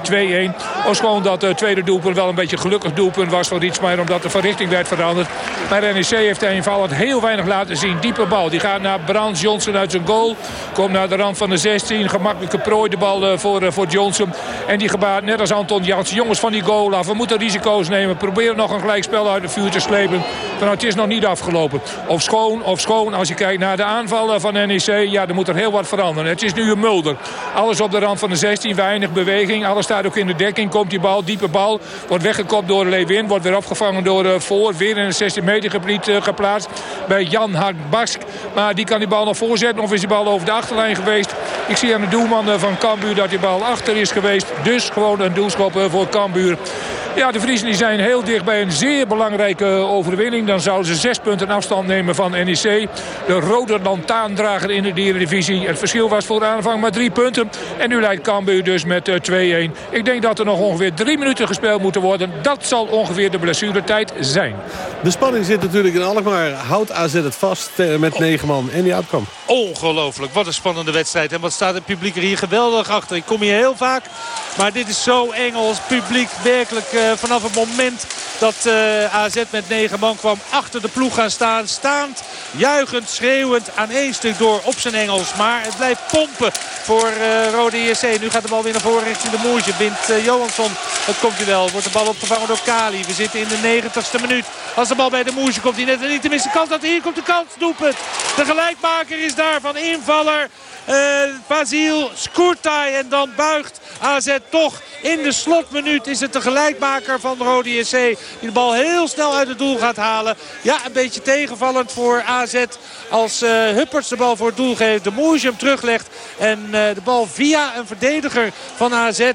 gewoon dat het tweede doelpunt wel een beetje gelukkig doelpunt was voor Rietsmaier. Omdat de van richting werd veranderd. Maar NEC heeft het heel weinig laten zien. Diepe bal. Die gaat naar Brands Johnson uit zijn goal. Komt naar de rand van de 16. Gemakkelijke prooi de bal voor, voor Johnson. En die gebaat net als Anton Jans. Jongens van die goal af. We moeten risico's nemen. Nog een gelijkspel uit het vuur te slepen. Het is nog niet afgelopen. Of schoon, of schoon. Als je kijkt naar de aanvallen van NEC. Ja, er moet er heel wat veranderen. Het is nu een mulder. Alles op de rand van de 16. Weinig beweging. Alles staat ook in de dekking. Komt die bal, diepe bal. Wordt weggekopt door Lewin. Wordt weer opgevangen door uh, Voor. Weer in het 16 meter gebied uh, geplaatst. Bij Jan Bask. Maar die kan die bal nog voorzetten. Of is die bal over de achterlijn geweest. Ik zie aan de doelman uh, van Cambuur dat die bal achter is geweest. Dus gewoon een doelschop voor Cambuur. Ja, de Friesen zijn heel dicht bij een zeer belangrijke overwinning. Dan zouden ze zes punten afstand nemen van NEC. De rode lantaandrager in de dierendivisie. Het verschil was voor de aanvang maar drie punten. En nu leidt Cambuur dus met 2-1. Ik denk dat er nog ongeveer drie minuten gespeeld moeten worden. Dat zal ongeveer de blessuretijd zijn. De spanning zit natuurlijk in Alkmaar. Houdt AZ het vast met negen man en die uitkwam. Ongelooflijk. Wat een spannende wedstrijd. En wat staat het publiek er hier geweldig achter. Ik kom hier heel vaak. Maar dit is zo Engels. Publiek werkelijk uh, vanaf het moment dat uh, AZ met negen man kwam achter de ploeg gaan staan. Staand, juichend, schreeuwend aan één stuk door op zijn Engels. Maar het blijft pompen voor uh, Rode JC. Nu gaat de bal weer naar voren richting de Moertje. Wint uh, Johansson. Dat komt wel. Wordt de bal opgevangen door Kali. We zitten in de 90ste minuut. Als de bal bij de Moertje komt hij net niet te missen kans. Dat hier komt de kans. Doelpunt. De gelijkmaker is daar van invaller. Uh, Basil Skurtai en dan buigt AZ toch in de slotminuut is het de gelijkmaker van Rode JC. Die de bal heel snel uit het doel gaat halen. Ja, een beetje tegenvallend voor AZ als uh, Hupperts de bal voor het doel geeft. De Moesje hem teruglegt en uh, de bal via een verdediger van AZ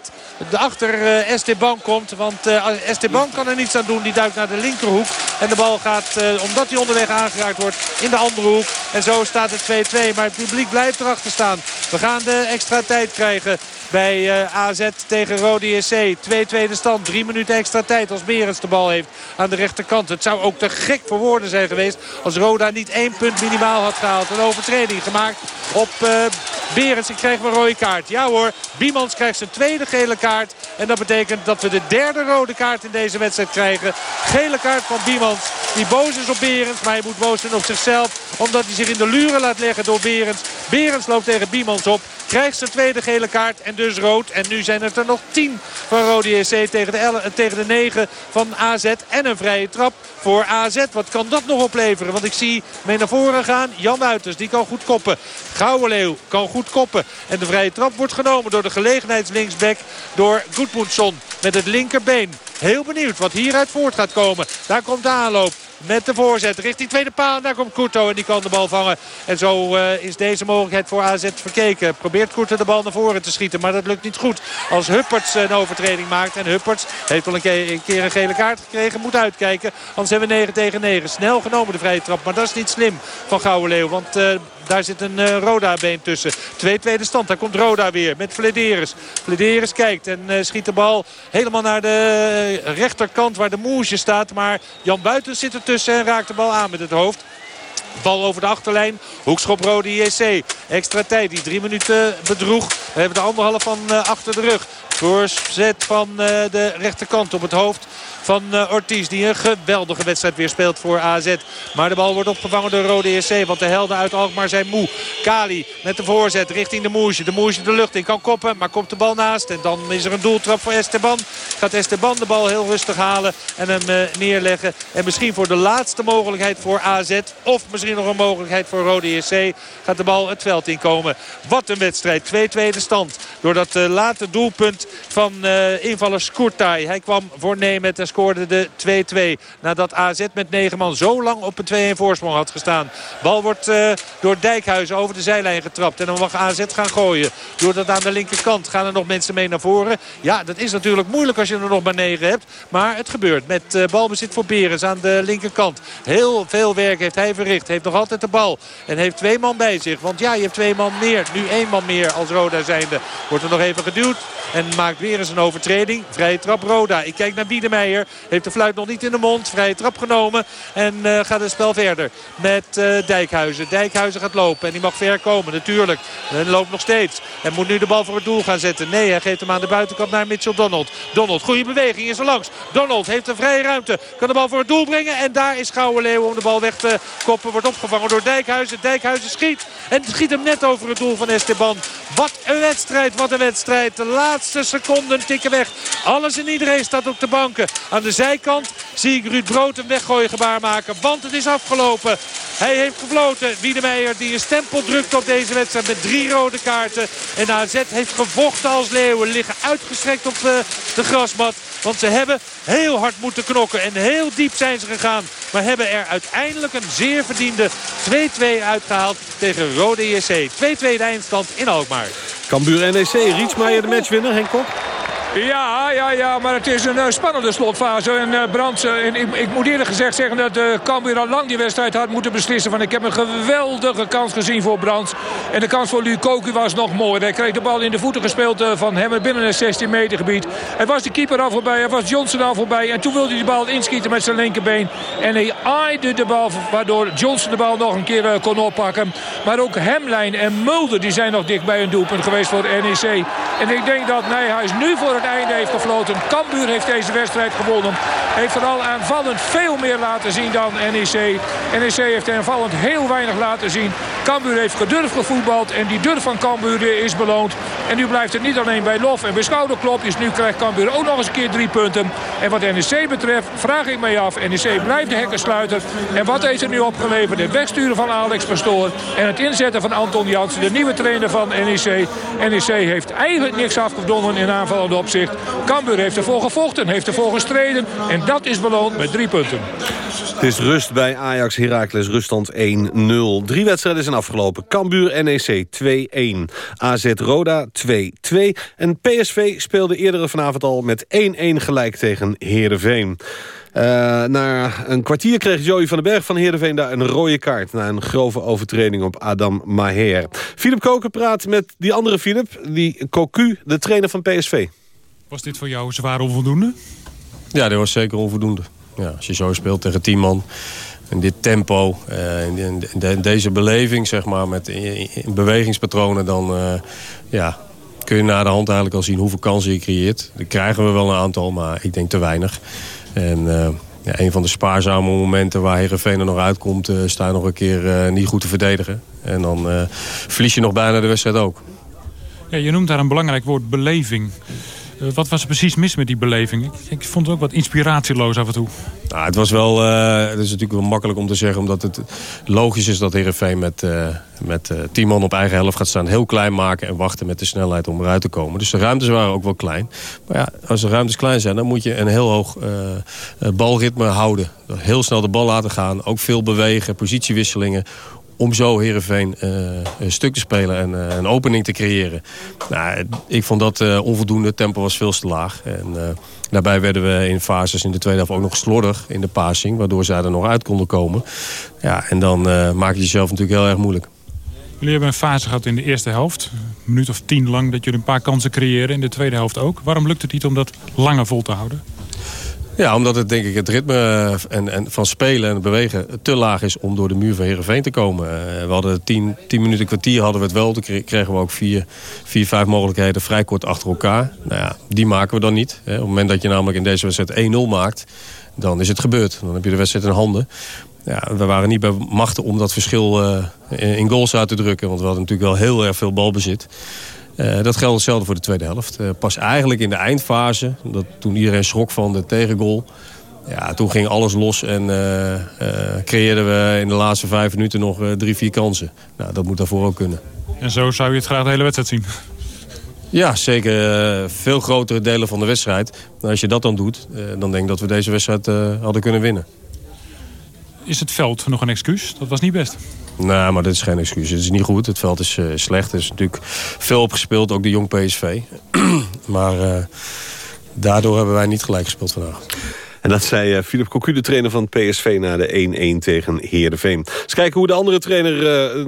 achter uh, Esteban komt. Want Esteban kan er niets aan doen. Die duikt naar de linkerhoek. En de bal gaat, omdat hij onderweg aangeraakt wordt, in de andere hoek. En zo staat het 2-2. Maar het publiek blijft erachter staan. We gaan de extra tijd krijgen bij AZ tegen Rode JC. 2 tweede stand. Drie minuten extra tijd als Berens de bal heeft aan de rechterkant. Het zou ook te gek voor woorden zijn geweest als Roda niet één punt minimaal had gehaald. Een overtreding gemaakt op uh, Berens. Ik krijg rode kaart. Ja hoor, Biemans krijgt zijn tweede gele kaart. En dat betekent dat we de derde rode kaart in deze wedstrijd krijgen. Gele kaart van Biemans. Die boos is op Berens. Maar hij moet boos zijn op zichzelf. Omdat hij zich in de luren laat leggen door Berens. Berens loopt tegen Biemans op. Krijgt zijn tweede gele kaart en dus rood. En nu zijn het er nog tien van Rode JC tegen de, 11, tegen de 9 van AZ. En een vrije trap voor AZ. Wat kan dat nog opleveren? Want ik zie mee naar voren gaan. Jan Wuiters, die kan goed koppen. Leeuw kan goed koppen. En de vrije trap wordt genomen door de gelegenheidslinksback. Door Goedmoedson met het linkerbeen. Heel benieuwd wat hieruit voort gaat komen. Daar komt de aanloop met de voorzet richting tweede paal. Daar komt Kurto en die kan de bal vangen. En zo uh, is deze mogelijkheid voor AZ verkeken. Probeert Kurto de bal naar voren te schieten. Maar dat lukt niet goed. Als Hupperts een overtreding maakt. En Hupperts heeft al een keer, een gele kaart gekregen. Moet uitkijken. Anders hebben we 9 tegen 9. Snel genomen de vrije trap. Maar dat is niet slim van Gouwe Leeuw. Want... Uh, daar zit een uh, Roda-been tussen. Twee tweede stand. Daar komt Roda weer met Flederis. Flederis kijkt en uh, schiet de bal helemaal naar de rechterkant waar de Moesje staat. Maar Jan Buiten zit ertussen en raakt de bal aan met het hoofd. Bal over de achterlijn. Hoekschop Rode JC. Extra tijd die drie minuten bedroeg. We hebben de anderhalf van achter de rug. Voorzet van de rechterkant op het hoofd van uh, Ortiz. Die een geweldige wedstrijd weer speelt voor AZ. Maar de bal wordt opgevangen door Rode SC. Want de helden uit Alkmaar zijn moe. Kali met de voorzet richting de Moesje. De Moesje de lucht in kan koppen. Maar komt de bal naast. En dan is er een doeltrap voor Esteban. Gaat Esteban de bal heel rustig halen. En hem uh, neerleggen. En misschien voor de laatste mogelijkheid voor AZ. Of misschien nog een mogelijkheid voor Rode SC. Gaat de bal het veld inkomen. Wat een wedstrijd. 2 tweede stand. Door dat uh, late doelpunt van invaller Skurtai. Hij kwam voor Nemet en scoorde de 2-2. Nadat AZ met 9 man zo lang op een 2-1 voorsprong had gestaan. Bal wordt uh, door Dijkhuizen over de zijlijn getrapt. En dan mag AZ gaan gooien. Door dat aan de linkerkant gaan er nog mensen mee naar voren. Ja, dat is natuurlijk moeilijk als je er nog maar 9 hebt. Maar het gebeurt met uh, balbezit voor Berens aan de linkerkant. Heel veel werk heeft hij verricht. Heeft nog altijd de bal. En heeft twee man bij zich. Want ja, je hebt twee man meer. Nu één man meer als Roda zijnde. Wordt er nog even geduwd. En maakt weer eens een overtreding. Vrije trap Roda. Ik kijk naar Biedemeijer. Heeft de fluit nog niet in de mond. Vrije trap genomen. En uh, gaat het spel verder met uh, Dijkhuizen. Dijkhuizen gaat lopen. En die mag ver komen natuurlijk. En loopt nog steeds. En moet nu de bal voor het doel gaan zetten. Nee, hij geeft hem aan de buitenkant naar Mitchell Donald. Donald, goede beweging. Is er langs. Donald heeft een vrije ruimte. Kan de bal voor het doel brengen. En daar is Gouwe Leeuw om de bal weg te koppen. Wordt opgevangen door Dijkhuizen. Dijkhuizen schiet. En schiet hem net over het doel van Esteban. Wat een wedstrijd. Wat een wedstrijd. De laatste seconden tikken weg. Alles en iedereen staat op de banken. Aan de zijkant zie ik Ruud Brood een weggooien gebaar maken. Want het is afgelopen. Hij heeft gefloten. Wiedemeijer die een stempel drukt op deze wedstrijd met drie rode kaarten. En AZ heeft gevochten als leeuwen. Liggen uitgestrekt op de, de grasmat. Want ze hebben heel hard moeten knokken. En heel diep zijn ze gegaan. Maar hebben er uiteindelijk een zeer verdiende 2-2 uitgehaald tegen Rode JC. 2-2 de eindstand in Alkmaar. Cambuur NEC, Rietsmaier de matchwinner, Henk. Ja, ja, ja, maar het is een uh, spannende slotfase. En uh, Brands, uh, en ik, ik, moet eerlijk gezegd zeggen dat uh, al lang die wedstrijd had moeten beslissen. Want ik heb een geweldige kans gezien voor Brands. En de kans voor Lukoku was nog mooi. Hij kreeg de bal in de voeten gespeeld van hem binnen het 16 meter gebied. Hij was de keeper al voorbij, hij was Johnson al voorbij. En toen wilde hij de bal inschieten met zijn linkerbeen. En hij aaide de bal, waardoor Johnson de bal nog een keer kon oppakken. Maar ook Hemlijn en Mulder die zijn nog dicht bij een doelpunt geweest voor NEC. En ik denk dat Nijhuis nu voor het einde heeft gefloten. Cambuur heeft deze wedstrijd gewonnen. Heeft vooral aanvallend veel meer laten zien dan NEC. NEC heeft aanvallend heel weinig laten zien. Cambuur heeft gedurfd gevoetbald. En die durf van Cambuur is beloond. En nu blijft het niet alleen bij lof en bij schouderklopjes. Nu krijgt Cambuur ook nog eens een keer drie punten. En wat NEC betreft vraag ik mij af. NEC blijft de hekken sluiten. En wat heeft er nu opgeleverd? Het wegsturen van Alex Pastoor. En het inzetten van Anton Jansen, de nieuwe trainer van NEC. NEC heeft eigenlijk niks afgedongen in aanvallende opzicht. Cambuur heeft ervoor gevochten, heeft ervoor gestreden. En dat is beloond met drie punten. Het is rust bij Ajax Heracles, ruststand 1-0. Drie wedstrijden zijn zijn afgelopen. Cambuur NEC 2-1. AZ Roda 2-2. En PSV speelde eerder vanavond al met 1-1 gelijk tegen Heerenveen. Uh, na een kwartier kreeg Joey van den Berg van Heerenveen daar een rode kaart... na een grove overtreding op Adam Maher. Philip Koken praat met die andere Philip, die Cocu, de trainer van PSV. Was dit voor jou zwaar onvoldoende? Ja, dit was zeker onvoldoende. Ja, als je zo speelt tegen tien man in dit tempo, in, in, deze beleving, zeg maar, met in, bewegingspatronen, dan uh, ja, kun je na de hand eigenlijk al zien hoeveel kansen je creëert. Dat krijgen we wel een aantal, maar ik denk te weinig. En uh, ja, een van de spaarzame momenten waar Heerenveen er nog uitkomt... Sta je nog een keer niet goed te verdedigen. En dan verlies je nog bijna de wedstrijd ook. Ja, je noemt daar een belangrijk woord, beleving. Eh, wat was er precies mis met die beleving? Ik, ik, vond het ook wat inspiratieloos af en toe. Nou, het was wel, uh, het is natuurlijk wel makkelijk om te zeggen... omdat het logisch is dat Heerenveen met, uh, met tien man op eigen helft gaat staan... heel klein maken en wachten met de snelheid om eruit te komen. Dus de ruimtes waren ook wel klein. Maar ja, als de ruimtes klein zijn... dan moet je een heel hoog balritme houden. Heel snel de bal laten gaan, ook veel bewegen, positiewisselingen om zo Heerenveen uh, een stuk te spelen en uh, een opening te creëren. Nou, ik vond dat uh, onvoldoende. Het tempo was veel te laag. En, daarbij werden we in fases in de tweede helft ook nog slordig in de passing. Waardoor zij er nog uit konden komen. Ja, en dan maak je jezelf natuurlijk heel erg moeilijk. Jullie hebben een fase gehad in de eerste helft. Een minuut of tien lang dat jullie een paar kansen creëren. In de tweede helft ook. Waarom lukt het niet om dat langer vol te houden? Ja, omdat het denk ik het ritme eh, en, en van spelen en bewegen te laag is om door de muur van Heerenveen te komen. Uh, we hadden tien, tien minuten kwartier hadden we het wel. Toen kregen we ook vier, vier, vijf mogelijkheden vrij kort achter elkaar. Nou ja, die maken we dan niet. Op het moment dat je namelijk in deze wedstrijd 1-0 maakt, dan is het gebeurd. Dan heb je de wedstrijd in handen. Ja, we waren niet bij machten om dat verschil uh, in goals uit te drukken. Want we hadden natuurlijk wel heel erg veel balbezit. Uh, dat geldt hetzelfde voor de tweede helft. Uh, pas eigenlijk in de eindfase, dat, toen iedereen schrok van de tegengoal... Ja, toen ging alles los en uh, creëerden we in de laatste vijf minuten nog drie, vier kansen. Nou, dat moet daarvoor ook kunnen. En zo zou je het graag de hele wedstrijd zien? Ja, zeker veel grotere delen van de wedstrijd. En als je dat dan doet, dan denk ik dat we deze wedstrijd hadden kunnen winnen. Is het veld nog een excuus? Dat was niet best. Nou, maar dat is geen excuus. Het is niet goed. Het veld is uh, slecht. Er is natuurlijk veel opgespeeld, ook de jong PSV. maar uh, daardoor hebben wij niet gelijk gespeeld vandaag. En dat zei uh, Philip Cocu, de trainer van PSV... na de 1-1 tegen Heerenveen. Eens kijken hoe de andere trainer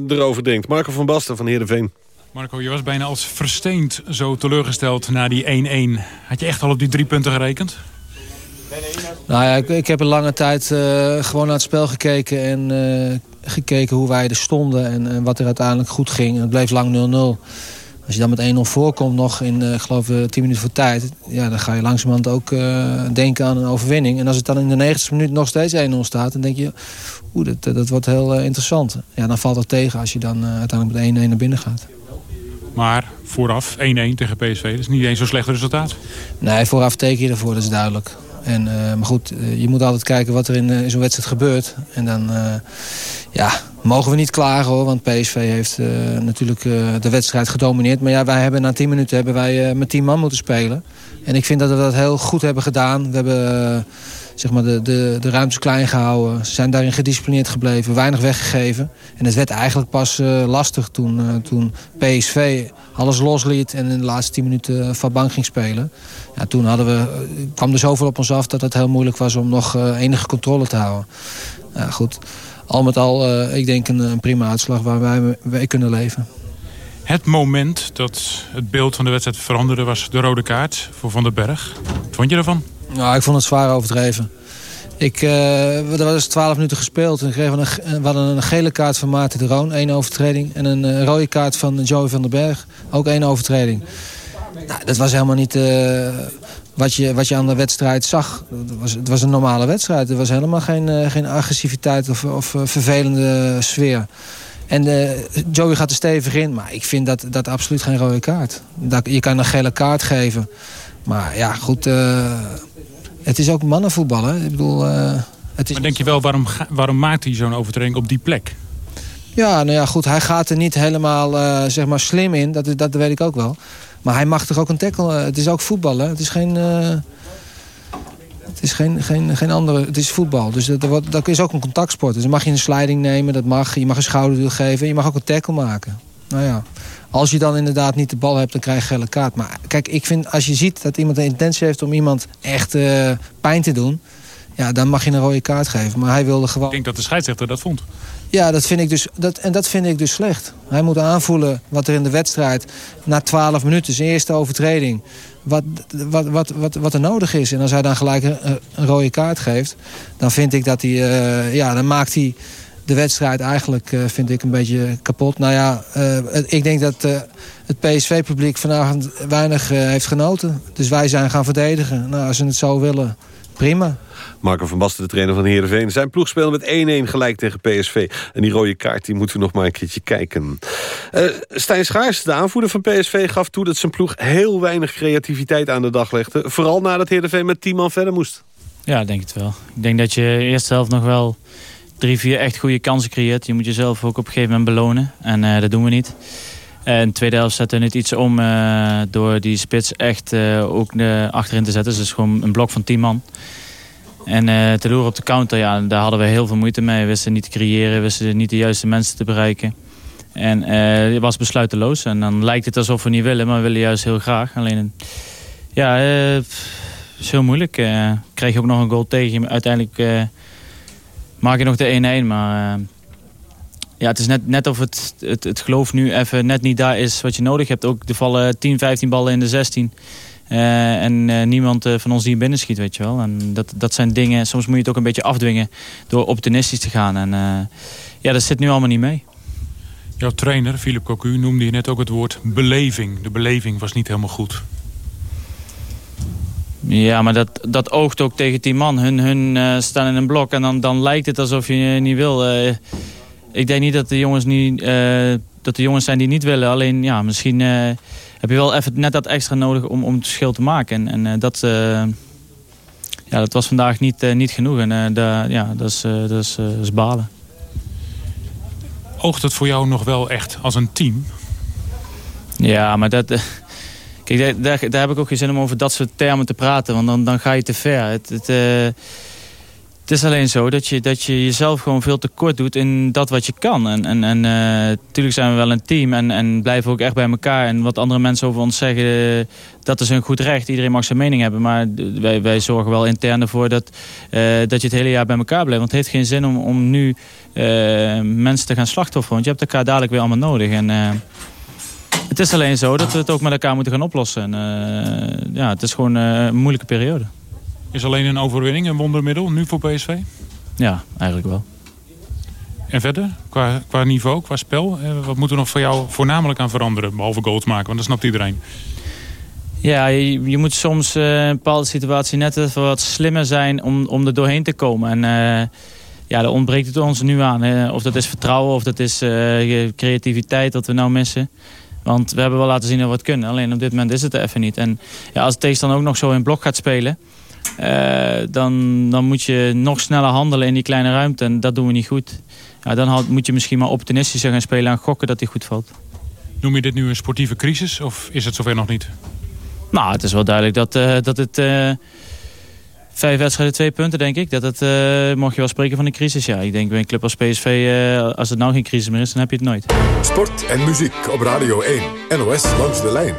erover denkt. Marco van Basten van Heerenveen. Marco, je was bijna als versteend zo teleurgesteld na die 1-1. Had je echt al op die drie punten gerekend? Nou ja, ik, ik heb een lange tijd uh, gewoon naar het spel gekeken en uh, gekeken hoe wij er stonden en, en, wat er uiteindelijk goed ging. het bleef lang 0-0. Als je dan met 1-0 voorkomt nog in, uh, geloof ik, 10 minuten voor tijd... Ja, dan ga je langzamerhand ook denken aan een overwinning. En als het dan in de 90 minuut nog steeds 1-0 staat... dan denk je, oeh, dat, dat wordt heel interessant. Ja, dan valt het tegen als je dan uiteindelijk met 1-1 naar binnen gaat. Maar vooraf 1-1 tegen PSV, dat is niet eens zo'n slecht resultaat. Nee, vooraf teken je ervoor, dat is duidelijk. En, uh, maar goed, uh, je moet altijd kijken wat er in, in zo'n wedstrijd gebeurt. En dan ja, mogen we niet klagen hoor. Want PSV heeft natuurlijk de wedstrijd gedomineerd. Maar ja, wij hebben na 10 minuten hebben wij, met 10 man moeten spelen. En ik vind dat we dat heel goed hebben gedaan. We hebben zeg maar, de, de, de ruimtes klein gehouden. Ze zijn daarin gedisciplineerd gebleven, weinig weggegeven. En het werd eigenlijk pas uh, lastig toen, uh, toen PSV alles losliet... en in de laatste tien minuten van bank ging spelen. Ja, toen hadden we, kwam er zoveel op ons af dat het heel moeilijk was... om nog enige controle te houden. Ja, goed. Al met al, ik denk een, een, prima uitslag waar wij mee kunnen leven. Het moment dat het beeld van de wedstrijd veranderde... was de rode kaart voor Van den Berg. Wat vond je ervan? Nou, ik vond het zwaar overdreven. Ik, uh, er was 12 minuten gespeeld. En kregen we, een, hadden een gele kaart van Maarten de Roon, één overtreding. En een uh, rode kaart van Joey van den Berg, ook één overtreding. Nou, dat was helemaal niet uh, wat, je, wat je aan de wedstrijd zag. Het was, het was een normale wedstrijd. Er was helemaal geen, geen agressiviteit of, of vervelende sfeer. En Joey gaat er stevig in, maar ik vind dat, dat absoluut geen rode kaart. Dat, je kan een gele kaart geven. Maar ja, goed het is ook mannenvoetbal. Hè? Ik bedoel, uh, het is maar denk je wel, waarom, waarom maakt hij zo'n overtreding op die plek? Ja, nou ja, goed. Hij gaat er niet helemaal uh, zeg maar slim in. Dat, dat weet ik ook wel. Maar hij mag toch ook een tackle. Het is ook voetbal, hè? Het is geen... Het is geen, geen, geen andere, het is voetbal. Dus dat, dat, dat is ook een contactsport. Dus dan mag je een sliding nemen, dat mag. Je mag een schouderduw geven en je mag ook een tackle maken. Nou ja, als je dan inderdaad niet de bal hebt, dan krijg je gele kaart. Maar kijk, ik vind als je ziet dat iemand de intentie heeft om iemand echt uh, pijn te doen... Ja, dan mag je een rode kaart geven. Maar hij wilde gewoon... Ik denk dat de scheidsrechter dat vond. Ja, dat vind ik dus, dat, en dat vind ik dus slecht. Hij moet aanvoelen wat er in de wedstrijd na 12 minuten, zijn eerste overtreding, wat, wat, wat, wat, wat er nodig is. En als hij dan gelijk een, een rode kaart geeft, dan vind ik dat hij, uh, ja, dan maakt hij de wedstrijd eigenlijk, uh, vind ik, een beetje kapot. Nou ja, uh, ik denk dat het PSV-publiek vanavond weinig heeft genoten. Dus wij zijn gaan verdedigen. Nou, als ze het zo willen, prima. Marco van Basten, de trainer van Heerenveen. Zijn ploeg speelde met 1-1 gelijk tegen PSV. En die rode kaart die moeten we nog maar een keertje kijken. Uh, Stijn Schaars, de aanvoerder van PSV, gaf toe... dat zijn ploeg heel weinig creativiteit aan de dag legde. Vooral nadat Heerenveen met 10 man verder moest. Ja, denk het wel. Ik denk dat je eerst zelf nog wel drie, vier echt goede kansen creëert. Je moet jezelf ook op een gegeven moment belonen. En uh, dat doen we niet. En in de tweede helft zetten we het iets om uh, door die spits echt uh, ook achterin te zetten. Dus gewoon een blok van 10 man. En te loeren op de counter, ja, daar hadden we heel veel moeite mee. We wisten niet te creëren, wisten niet de juiste mensen te bereiken. En het was besluiteloos. En dan lijkt het alsof we niet willen, maar we willen juist heel graag. Alleen, ja, het is heel moeilijk. Krijg je ook nog een goal tegen. Uiteindelijk maak je nog de 1-1, maar... ja, het is net, net of het, het, geloof nu even net niet daar is wat je nodig hebt. Ook er vallen 10, 15 ballen in de 16. Uh, en uh, niemand van ons die binnen schiet, weet je wel. En dat, dat zijn dingen, soms moet je het ook een beetje afdwingen door optimistisch te gaan. En ja, dat zit nu allemaal niet mee. Jouw trainer, Philip Cocu, noemde je net ook het woord beleving. De beleving was niet helemaal goed. Ja, maar dat, dat oogt ook tegen die man. Hun, hun staan in een blok en dan, dan lijkt het alsof je niet wil. ik denk niet dat de jongens niet, dat de jongens zijn die niet willen. Alleen ja, misschien heb je wel even net dat extra nodig om, om het verschil te maken. En, en dat, ja, dat was vandaag niet, niet genoeg. En da, ja, dat, is, dat, is, dat is balen. Oogt het voor jou nog wel echt als een team? Ja, maar dat... Kijk, daar, daar, heb ik ook geen zin om over dat soort termen te praten. Want dan, dan ga je te ver. Het, het, het is alleen zo dat je, dat je jezelf gewoon veel te kort doet in dat wat je kan. En, en, en natuurlijk zijn we wel een team en, en blijven ook echt bij elkaar. En wat andere mensen over ons zeggen, dat is een goed recht. Iedereen mag zijn mening hebben. Maar wij, wij zorgen wel intern ervoor dat, dat je het hele jaar bij elkaar blijft. Want het heeft geen zin om, om nu mensen te gaan slachtofferen. Want je hebt elkaar dadelijk weer allemaal nodig. En, het is alleen zo dat we het ook met elkaar moeten gaan oplossen. En, ja, het is gewoon een moeilijke periode. Is alleen een overwinning een wondermiddel nu voor PSV? Ja, eigenlijk wel. En verder, qua, qua niveau, qua spel, wat moet er nog voor jou voornamelijk aan veranderen? Behalve goals maken, want dat snapt iedereen. Ja, je, je moet soms uh, in een bepaalde situatie net even wat slimmer zijn om, om er doorheen te komen. En uh, ja, daar ontbreekt het ons nu aan. Hè. Of dat is vertrouwen, of dat is uh, creativiteit dat we nou missen. Want we hebben wel laten zien dat we het kunnen. Alleen op dit moment is het er even niet. En ja, als het dan ook nog zo in blok gaat spelen... Uh, dan, dan moet je nog sneller handelen in die kleine ruimte. En dat doen we niet goed. Ja, dan moet je misschien maar opportunistischer gaan spelen en gokken dat die goed valt. Noem je dit nu een sportieve crisis of is het zover nog niet? Nou, het is wel duidelijk dat, uh, dat het... Uh, vijf wedstrijden, twee punten, denk ik. Dat het, mocht je wel spreken van een crisis. Ja, ik denk bij een club als PSV, als het nou geen crisis meer is, dan heb je het nooit. Sport en muziek op Radio 1. NOS langs de lijn.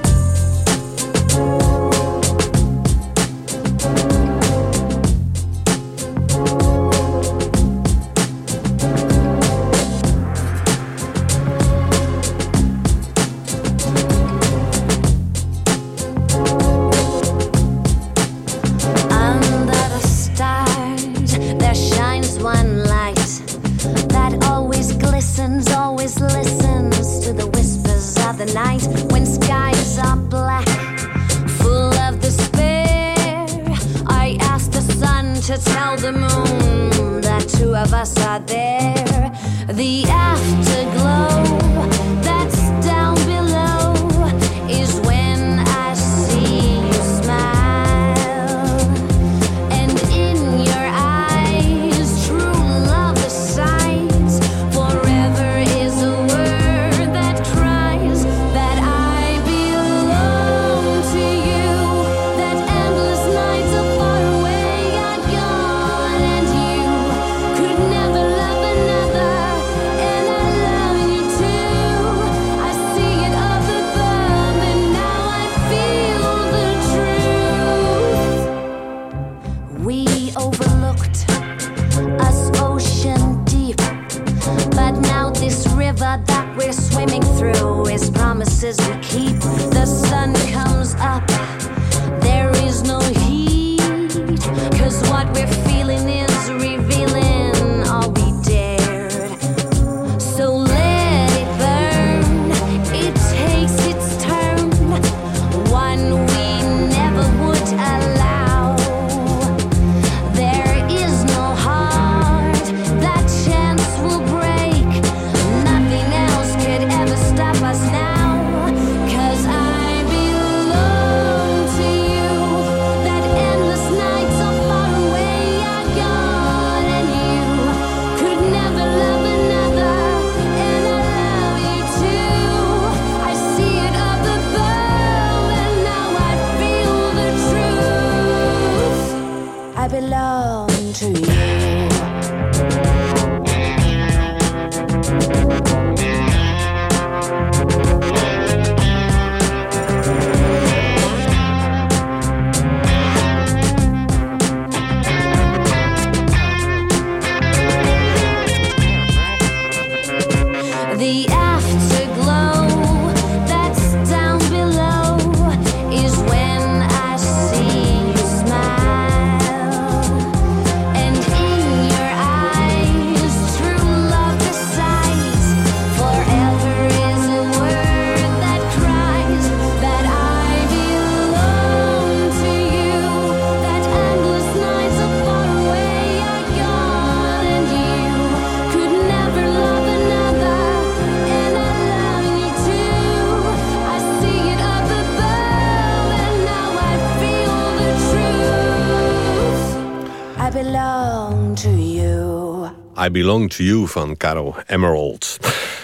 Belong to You van Caro Emerald.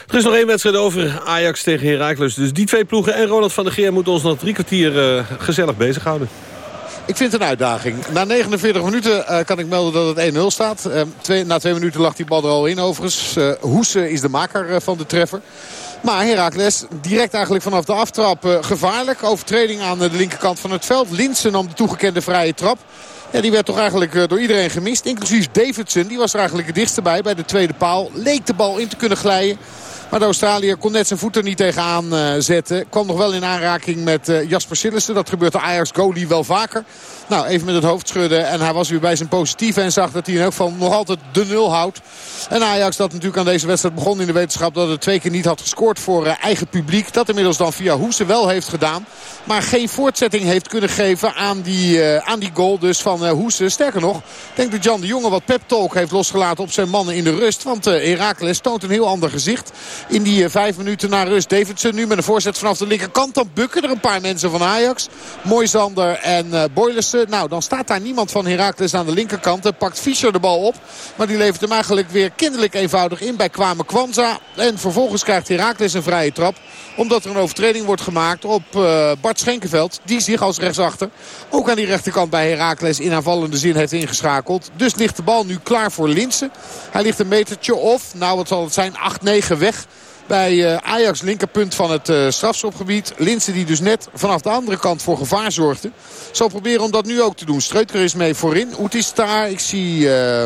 Er is nog één wedstrijd over. Ajax tegen Heracles. Dus die twee ploegen en Ronald van der Geer moeten ons nog drie kwartier uh, gezellig bezighouden. Ik vind het een uitdaging. Na 49 minuten uh, kan ik melden dat het 1-0 staat. Twee, na twee minuten lag die bal er al in overigens. Uh, Hoese is de maker van de treffer. Maar Heracles direct eigenlijk vanaf de aftrap gevaarlijk. Overtreding aan de linkerkant van het veld. Linsen nam de toegekende vrije trap. Ja, die werd toch eigenlijk door iedereen gemist. Inclusief Davidson. Die was er eigenlijk het dichtst bij. Bij de tweede paal. Leek de bal in te kunnen glijden. Maar de Australiër kon net zijn voet er niet tegenaan uh, zetten. Kwam nog wel in aanraking met uh, Jasper Sillissen. Dat gebeurt de Ajax goalie wel vaker. Nou, even met het hoofd schudden. En hij was weer bij zijn positieve en zag dat hij in elk geval nog altijd de nul houdt. En Ajax dat natuurlijk aan deze wedstrijd begon in de wetenschap... dat het twee keer niet had gescoord voor uh, eigen publiek. Dat inmiddels dan via Hoese wel heeft gedaan. Maar geen voortzetting heeft kunnen geven aan die, aan die goal dus van Hoese. Sterker nog, ik denk dat Jan de Jonge wat pep talk heeft losgelaten op zijn mannen in de rust. Want Heracles toont een heel ander gezicht in die vijf minuten na rust. Davidson nu met een voorzet vanaf de linkerkant. Dan bukken er een paar mensen van Ajax. Moisander en uh, Boylissen. Nou, dan staat daar niemand van Heracles aan de linkerkant. Dan pakt Fischer de bal op. Maar die levert hem eigenlijk weer kinderlijk eenvoudig in bij Kwame Kwanza. En vervolgens krijgt Heracles een vrije trap. Omdat er een overtreding wordt gemaakt op uh, Bart Schenkenveld. Die zich als rechtsachter ook aan die rechterkant bij Heracles in aanvallende zin heeft ingeschakeld. Dus ligt de bal nu klaar voor Linsen. Hij ligt een metertje of, nou wat zal het zijn, 8-9 weg bij Ajax linkerpunt van het uh, strafschopgebied. Linsen die dus net vanaf de andere kant voor gevaar zorgde. Zal proberen om dat nu ook te doen. Streuker is mee voorin. Oet is daar. Ik zie uh,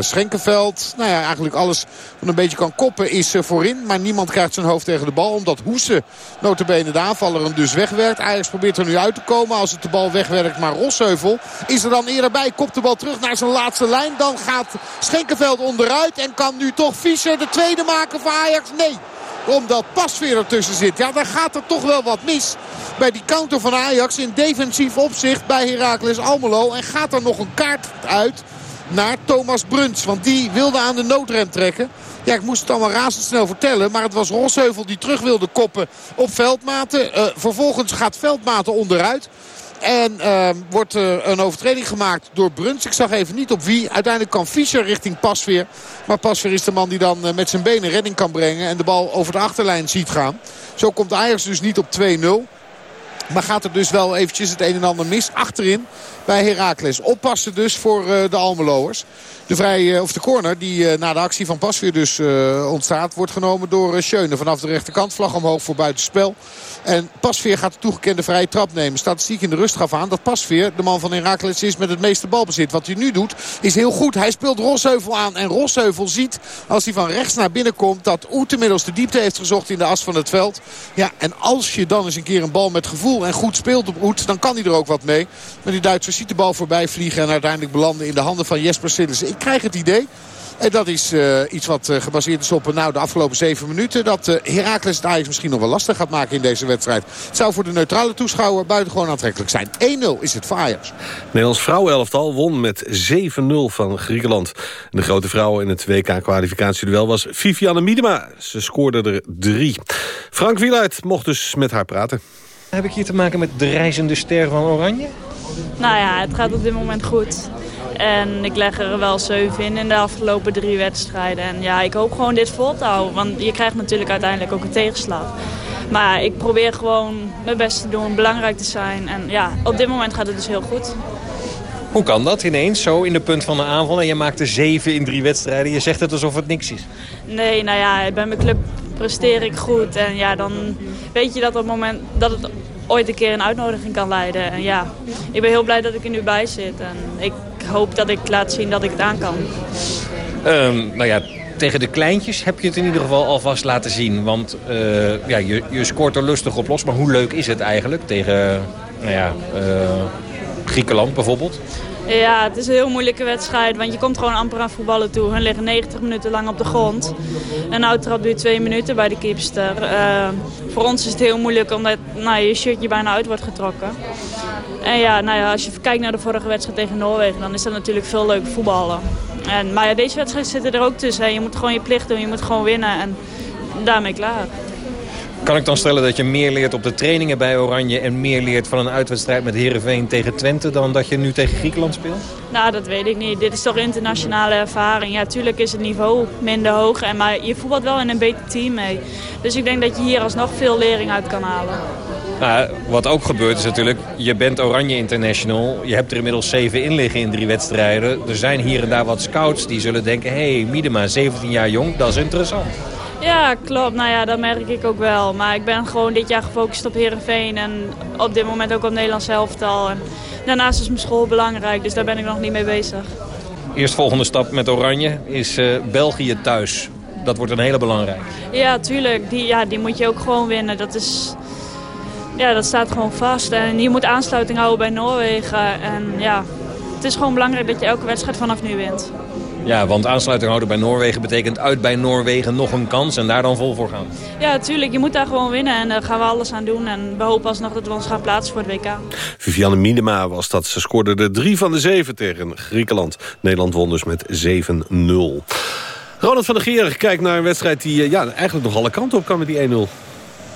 Schenkenveld. Nou ja, eigenlijk alles wat een beetje kan koppen is voorin. Maar niemand krijgt zijn hoofd tegen de bal. Omdat Hoese, notabene de aanvaller, hem dus wegwerkt. Ajax probeert er nu uit te komen als het de bal wegwerkt. Maar Rosheuvel is er dan eerder bij. Kopt de bal terug naar zijn laatste lijn. Dan gaat Schenkenveld onderuit. En kan nu toch Fischer de tweede maken voor Ajax. Nee, omdat Pasveer ertussen zit. Ja, daar gaat er toch wel wat mis bij die counter van Ajax in defensief opzicht bij Heracles Almelo. En gaat er nog een kaart uit naar Thomas Bruns. Want die wilde aan de noodrem trekken. Ja, ik moest het allemaal razendsnel vertellen. Maar het was Rosheuvel die terug wilde koppen op Veldmaten. Uh, vervolgens gaat Veldmaten onderuit. En uh, wordt uh, een overtreding gemaakt door Bruns. Ik zag even niet op wie. Uiteindelijk kan Fischer richting Pasveer. Maar Pasveer is de man die dan uh, met zijn benen redding kan brengen. En de bal over de achterlijn ziet gaan. Zo komt Ajax dus niet op 2-0. Maar gaat er dus wel eventjes het een en ander mis achterin bij Heracles. Oppassen dus voor eh, de Almeloers. De, vrij, eh, of de corner die eh, na de actie van Pasveer dus ontstaat... wordt genomen door Schöne vanaf de rechterkant. Vlag omhoog voor buitenspel. En Pasveer gaat de toegekende vrije trap nemen. Statistiek in de rust gaf aan dat Pasveer de man van Heracles is met het meeste balbezit. Wat hij nu doet is heel goed. Hij speelt Rosheuvel aan. En Rosheuvel ziet als hij van rechts naar binnen komt... dat Oet inmiddels de diepte heeft gezocht in de as van het veld. Ja, en als je dan eens een keer een bal met gevoel en goed speelt op Oet... dan kan hij er ook wat mee. Maar die Duitser ziet de bal voorbij vliegen... en uiteindelijk belanden in de handen van Jesper Sillissen. Ik krijg het idee en dat is uh, iets wat uh, gebaseerd is op nou, de afgelopen zeven minuten. Dat uh, Heracles het Ajax misschien nog wel lastig gaat maken in deze wedstrijd. Het zou voor de neutrale toeschouwer buitengewoon aantrekkelijk zijn. 1-0 is het voor. Nederlands vrouwenelftal won met 7-0 van Griekenland. De grote vrouw in het WK-kwalificatieduel was Vivianne Miedema. Ze scoorde er drie. Frank Wieluid mocht dus met haar praten. Heb ik hier te maken met de reizende ster van Oranje? Nou ja, het gaat op dit moment goed. En ik leg er wel 7 in in de afgelopen drie wedstrijden. En ja, ik hoop gewoon dit vol te houden. Want je krijgt natuurlijk uiteindelijk ook een tegenslag. Maar ik probeer gewoon mijn best te doen, belangrijk te zijn. En ja, op dit moment gaat het dus heel goed. Hoe kan dat ineens, zo in de punt van de aanval? En je maakt er 7 in drie wedstrijden. Je zegt het alsof het niks is. Nee, nou ja, bij mijn club presteer ik goed. En ja, dan weet je dat op het moment dat het ooit een keer een uitnodiging kan leiden. En ja, ik ben heel blij dat ik er nu bij zit. En ik hoop dat ik laat zien dat ik het aan kan. Um, nou ja, tegen de kleintjes heb je het in ieder geval alvast laten zien. Want uh, ja, je, je scoort er lustig op los. Maar hoe leuk is het eigenlijk tegen nou ja, uh, Griekenland bijvoorbeeld? Ja, het is een heel moeilijke wedstrijd, want je komt gewoon amper aan voetballen toe. Hun liggen 90 minuten lang op de grond. Een uittrap duurt twee minuten bij de keepster. Uh, voor ons is het heel moeilijk omdat nou, je shirtje bijna uit wordt getrokken. En ja, nou ja, als je kijkt naar de vorige wedstrijd tegen Noorwegen, dan is dat natuurlijk veel leuker voetballen. En, maar ja, deze wedstrijd zit er ook tussen. Je moet gewoon je plicht doen, je moet gewoon winnen en daarmee klaar. Kan ik dan stellen dat je meer leert op de trainingen bij Oranje... en meer leert van een uitwedstrijd met Heerenveen tegen Twente... dan dat je nu tegen Griekenland speelt? Nou, dat weet ik niet. Dit is toch internationale ervaring. Ja, tuurlijk is het niveau minder hoog. En, maar je voetbalt wel in een beter team mee. Dus ik denk dat je hier alsnog veel lering uit kan halen. Nou, wat ook gebeurt is natuurlijk, je bent Oranje International. Je hebt er inmiddels zeven in liggen in drie wedstrijden. Er zijn hier en daar wat scouts die zullen denken... hé, hey, Miedema, 17 jaar jong, dat is interessant. Ja, klopt. Nou ja, dat merk ik ook wel. Maar ik ben gewoon dit jaar gefocust op Heerenveen en op dit moment ook op Nederlands elftal. En daarnaast is mijn school belangrijk, dus daar ben ik nog niet mee bezig. Eerstvolgende stap met Oranje is uh, België thuis. Dat wordt een hele belangrijke. Ja, tuurlijk. Die, ja, die moet je ook gewoon winnen. Dat, is, ja, dat staat gewoon vast. En je moet aansluiting houden bij Noorwegen. En ja, het is gewoon belangrijk dat je elke wedstrijd vanaf nu wint. Ja, want aansluiting houden bij Noorwegen betekent uit bij Noorwegen nog een kans en daar dan vol voor gaan. Ja, tuurlijk. Je moet daar gewoon winnen en daar gaan we alles aan doen. En we hopen alsnog dat we ons gaan plaatsen voor het WK. Vivianne Minema was dat. Ze scoorde de drie van de zeven tegen Griekenland. Nederland won dus met 7-0. Ronald van der Geer kijkt naar een wedstrijd die ja, eigenlijk nog alle kanten op kan met die 1-0.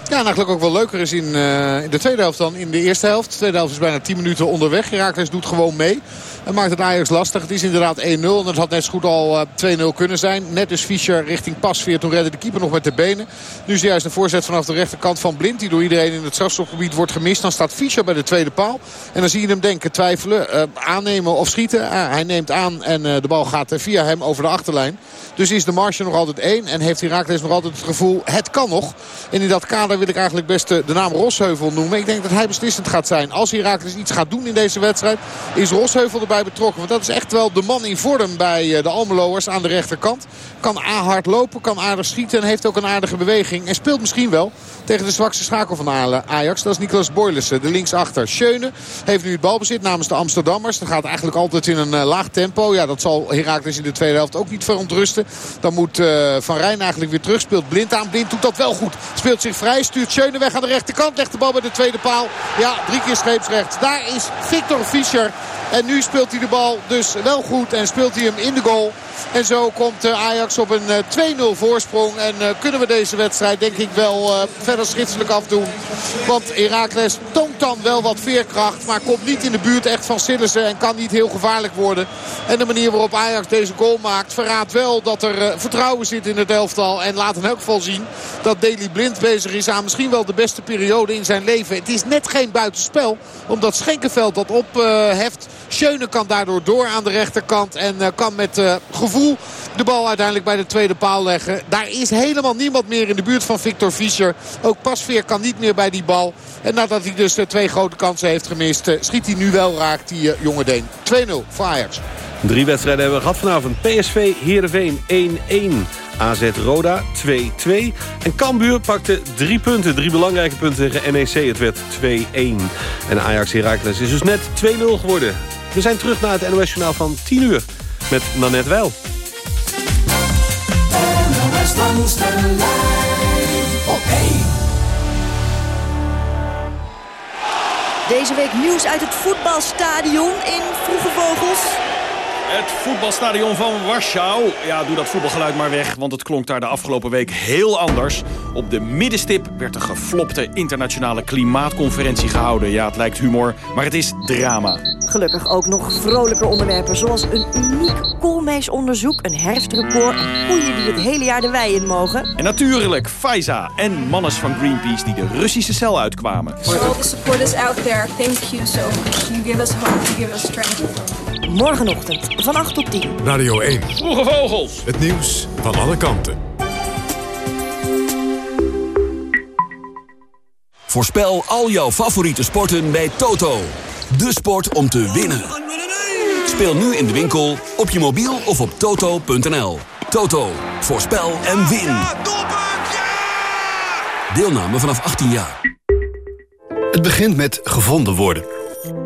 Ja, en eigenlijk ook wel leuker is in, uh, in de tweede helft dan in de eerste helft. De tweede helft is bijna 10 minuten onderweg. Herakles doet gewoon mee. En maakt het Ajax lastig. Het is inderdaad 1-0. En het had net zo goed al uh, 2-0 kunnen zijn. Net dus Fischer richting Pasveer. Toen redde de keeper nog met de benen. Nu is juist een voorzet vanaf de rechterkant van Blind. Die door iedereen in het strafstopgebied wordt gemist. Dan staat Fischer bij de tweede paal. En dan zie je hem denken, twijfelen, uh, aannemen of schieten. hij neemt aan en de bal gaat via hem over de achterlijn. Dus is de marge nog altijd 1. En heeft Herakles nog altijd het gevoel, het kan nog. En in dat kader wil ik eigenlijk best de naam Rosheuvel noemen. Ik denk dat hij beslissend gaat zijn. Als Herakles iets gaat doen in deze wedstrijd, is Rosheuvel erbij betrokken. Want dat is echt wel de man in vorm bij de Almeloers aan de rechterkant. Kan hard lopen, kan aardig schieten en heeft ook een aardige beweging. En speelt misschien wel tegen de zwakste schakel van Ajax. Dat is Niklas Boylissen, de linksachter. Schöne heeft nu het balbezit namens de Amsterdammers. Dat gaat eigenlijk altijd in een uh, laag tempo. Ja, dat zal Herakles in de tweede helft ook niet verontrusten. Dan moet Van Rijn eigenlijk weer terug. Speelt Blind aan. Blind doet dat wel goed. Speelt zich vrij. Stuurt Schöne weg aan de rechterkant. Legt de bal bij de tweede paal. Ja, drie keer scheepsrecht. Daar is Victor Fischer. En nu speelt hij de bal dus wel goed. En speelt hij hem in de goal. En zo komt Ajax op een 2-0 voorsprong. En kunnen we deze wedstrijd denk ik wel verder schitselijk afdoen. Want Heracles toont dan wel wat veerkracht. Maar komt niet in de buurt echt van Sillissen. En kan niet heel gevaarlijk worden. En de manier waarop Ajax deze goal maakt. Verraadt wel dat er eh, vertrouwen zit in het elftal. En laat in elk geval zien dat Daley Blind bezig is aan misschien wel de beste periode in zijn leven. Het is net geen buitenspel. Omdat Schenkenveld dat opheft. Schöne kan daardoor door aan de rechterkant. En eh, kan met eh, gevoel de bal uiteindelijk bij de tweede paal leggen. Daar is helemaal niemand meer in de buurt van Victor Fischer. Ook Pasveer kan niet meer bij die bal. En nadat hij dus de twee grote kansen heeft gemist... eh, schiet hij nu wel raak, die eh, jonge Deen. 2-0 voor Ajax. Drie wedstrijden hebben we gehad vanavond. PSV Heerenveen 1-1. AZ Roda 2-2. En Cambuur pakte drie punten. Drie belangrijke punten tegen NEC. Het werd 2-1. En Ajax Heracles is dus net 2-0 geworden. We zijn terug naar het NOS Journaal van 10 uur. Met Nanette Wel. NOS langs de lijn op 1. Deze week nieuws uit het voetbalstadion in Vroege Vogels. Het voetbalstadion van Warschau. Ja, doe dat voetbalgeluid maar weg, want het klonk daar de afgelopen week heel anders. Op de middenstip werd een geflopte internationale klimaatconferentie gehouden. Ja, het lijkt humor, maar het is drama. Gelukkig ook nog vrolijke onderwerpen zoals een uniek koolmeesonderzoek, een herfstrecord en koeien die het hele jaar de wei in mogen. En natuurlijk Faiza en mannes van Greenpeace die de Russische cel uitkwamen. For all the supporters out there, thank you so much. You give us hope, you give us strength. Morgenochtend van 8 tot 10. Radio 1. Vroege vogels. Het nieuws van alle kanten. Voorspel al jouw favoriete sporten bij Toto. De sport om te winnen. Speel nu in de winkel, op je mobiel of op toto.nl. Toto, voorspel en win. Deelname vanaf 18 jaar. Het begint met gevonden worden.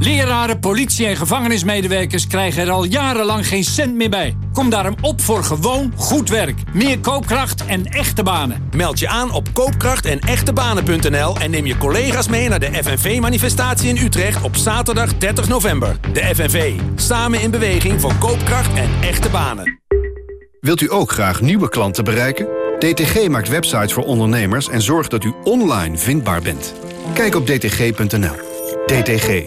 Leraren, politie en gevangenismedewerkers krijgen er al jarenlang geen cent meer bij. Kom daarom op voor gewoon goed werk. Meer koopkracht en echte banen. Meld je aan op koopkracht en echtebanen.nl en neem je collega's mee naar de FNV-manifestatie in Utrecht op zaterdag 30 november. De FNV, samen in beweging voor koopkracht en echte banen. Wilt u ook graag nieuwe klanten bereiken? DTG maakt websites voor ondernemers en zorgt dat u online vindbaar bent. Kijk op dtg.nl. DTG.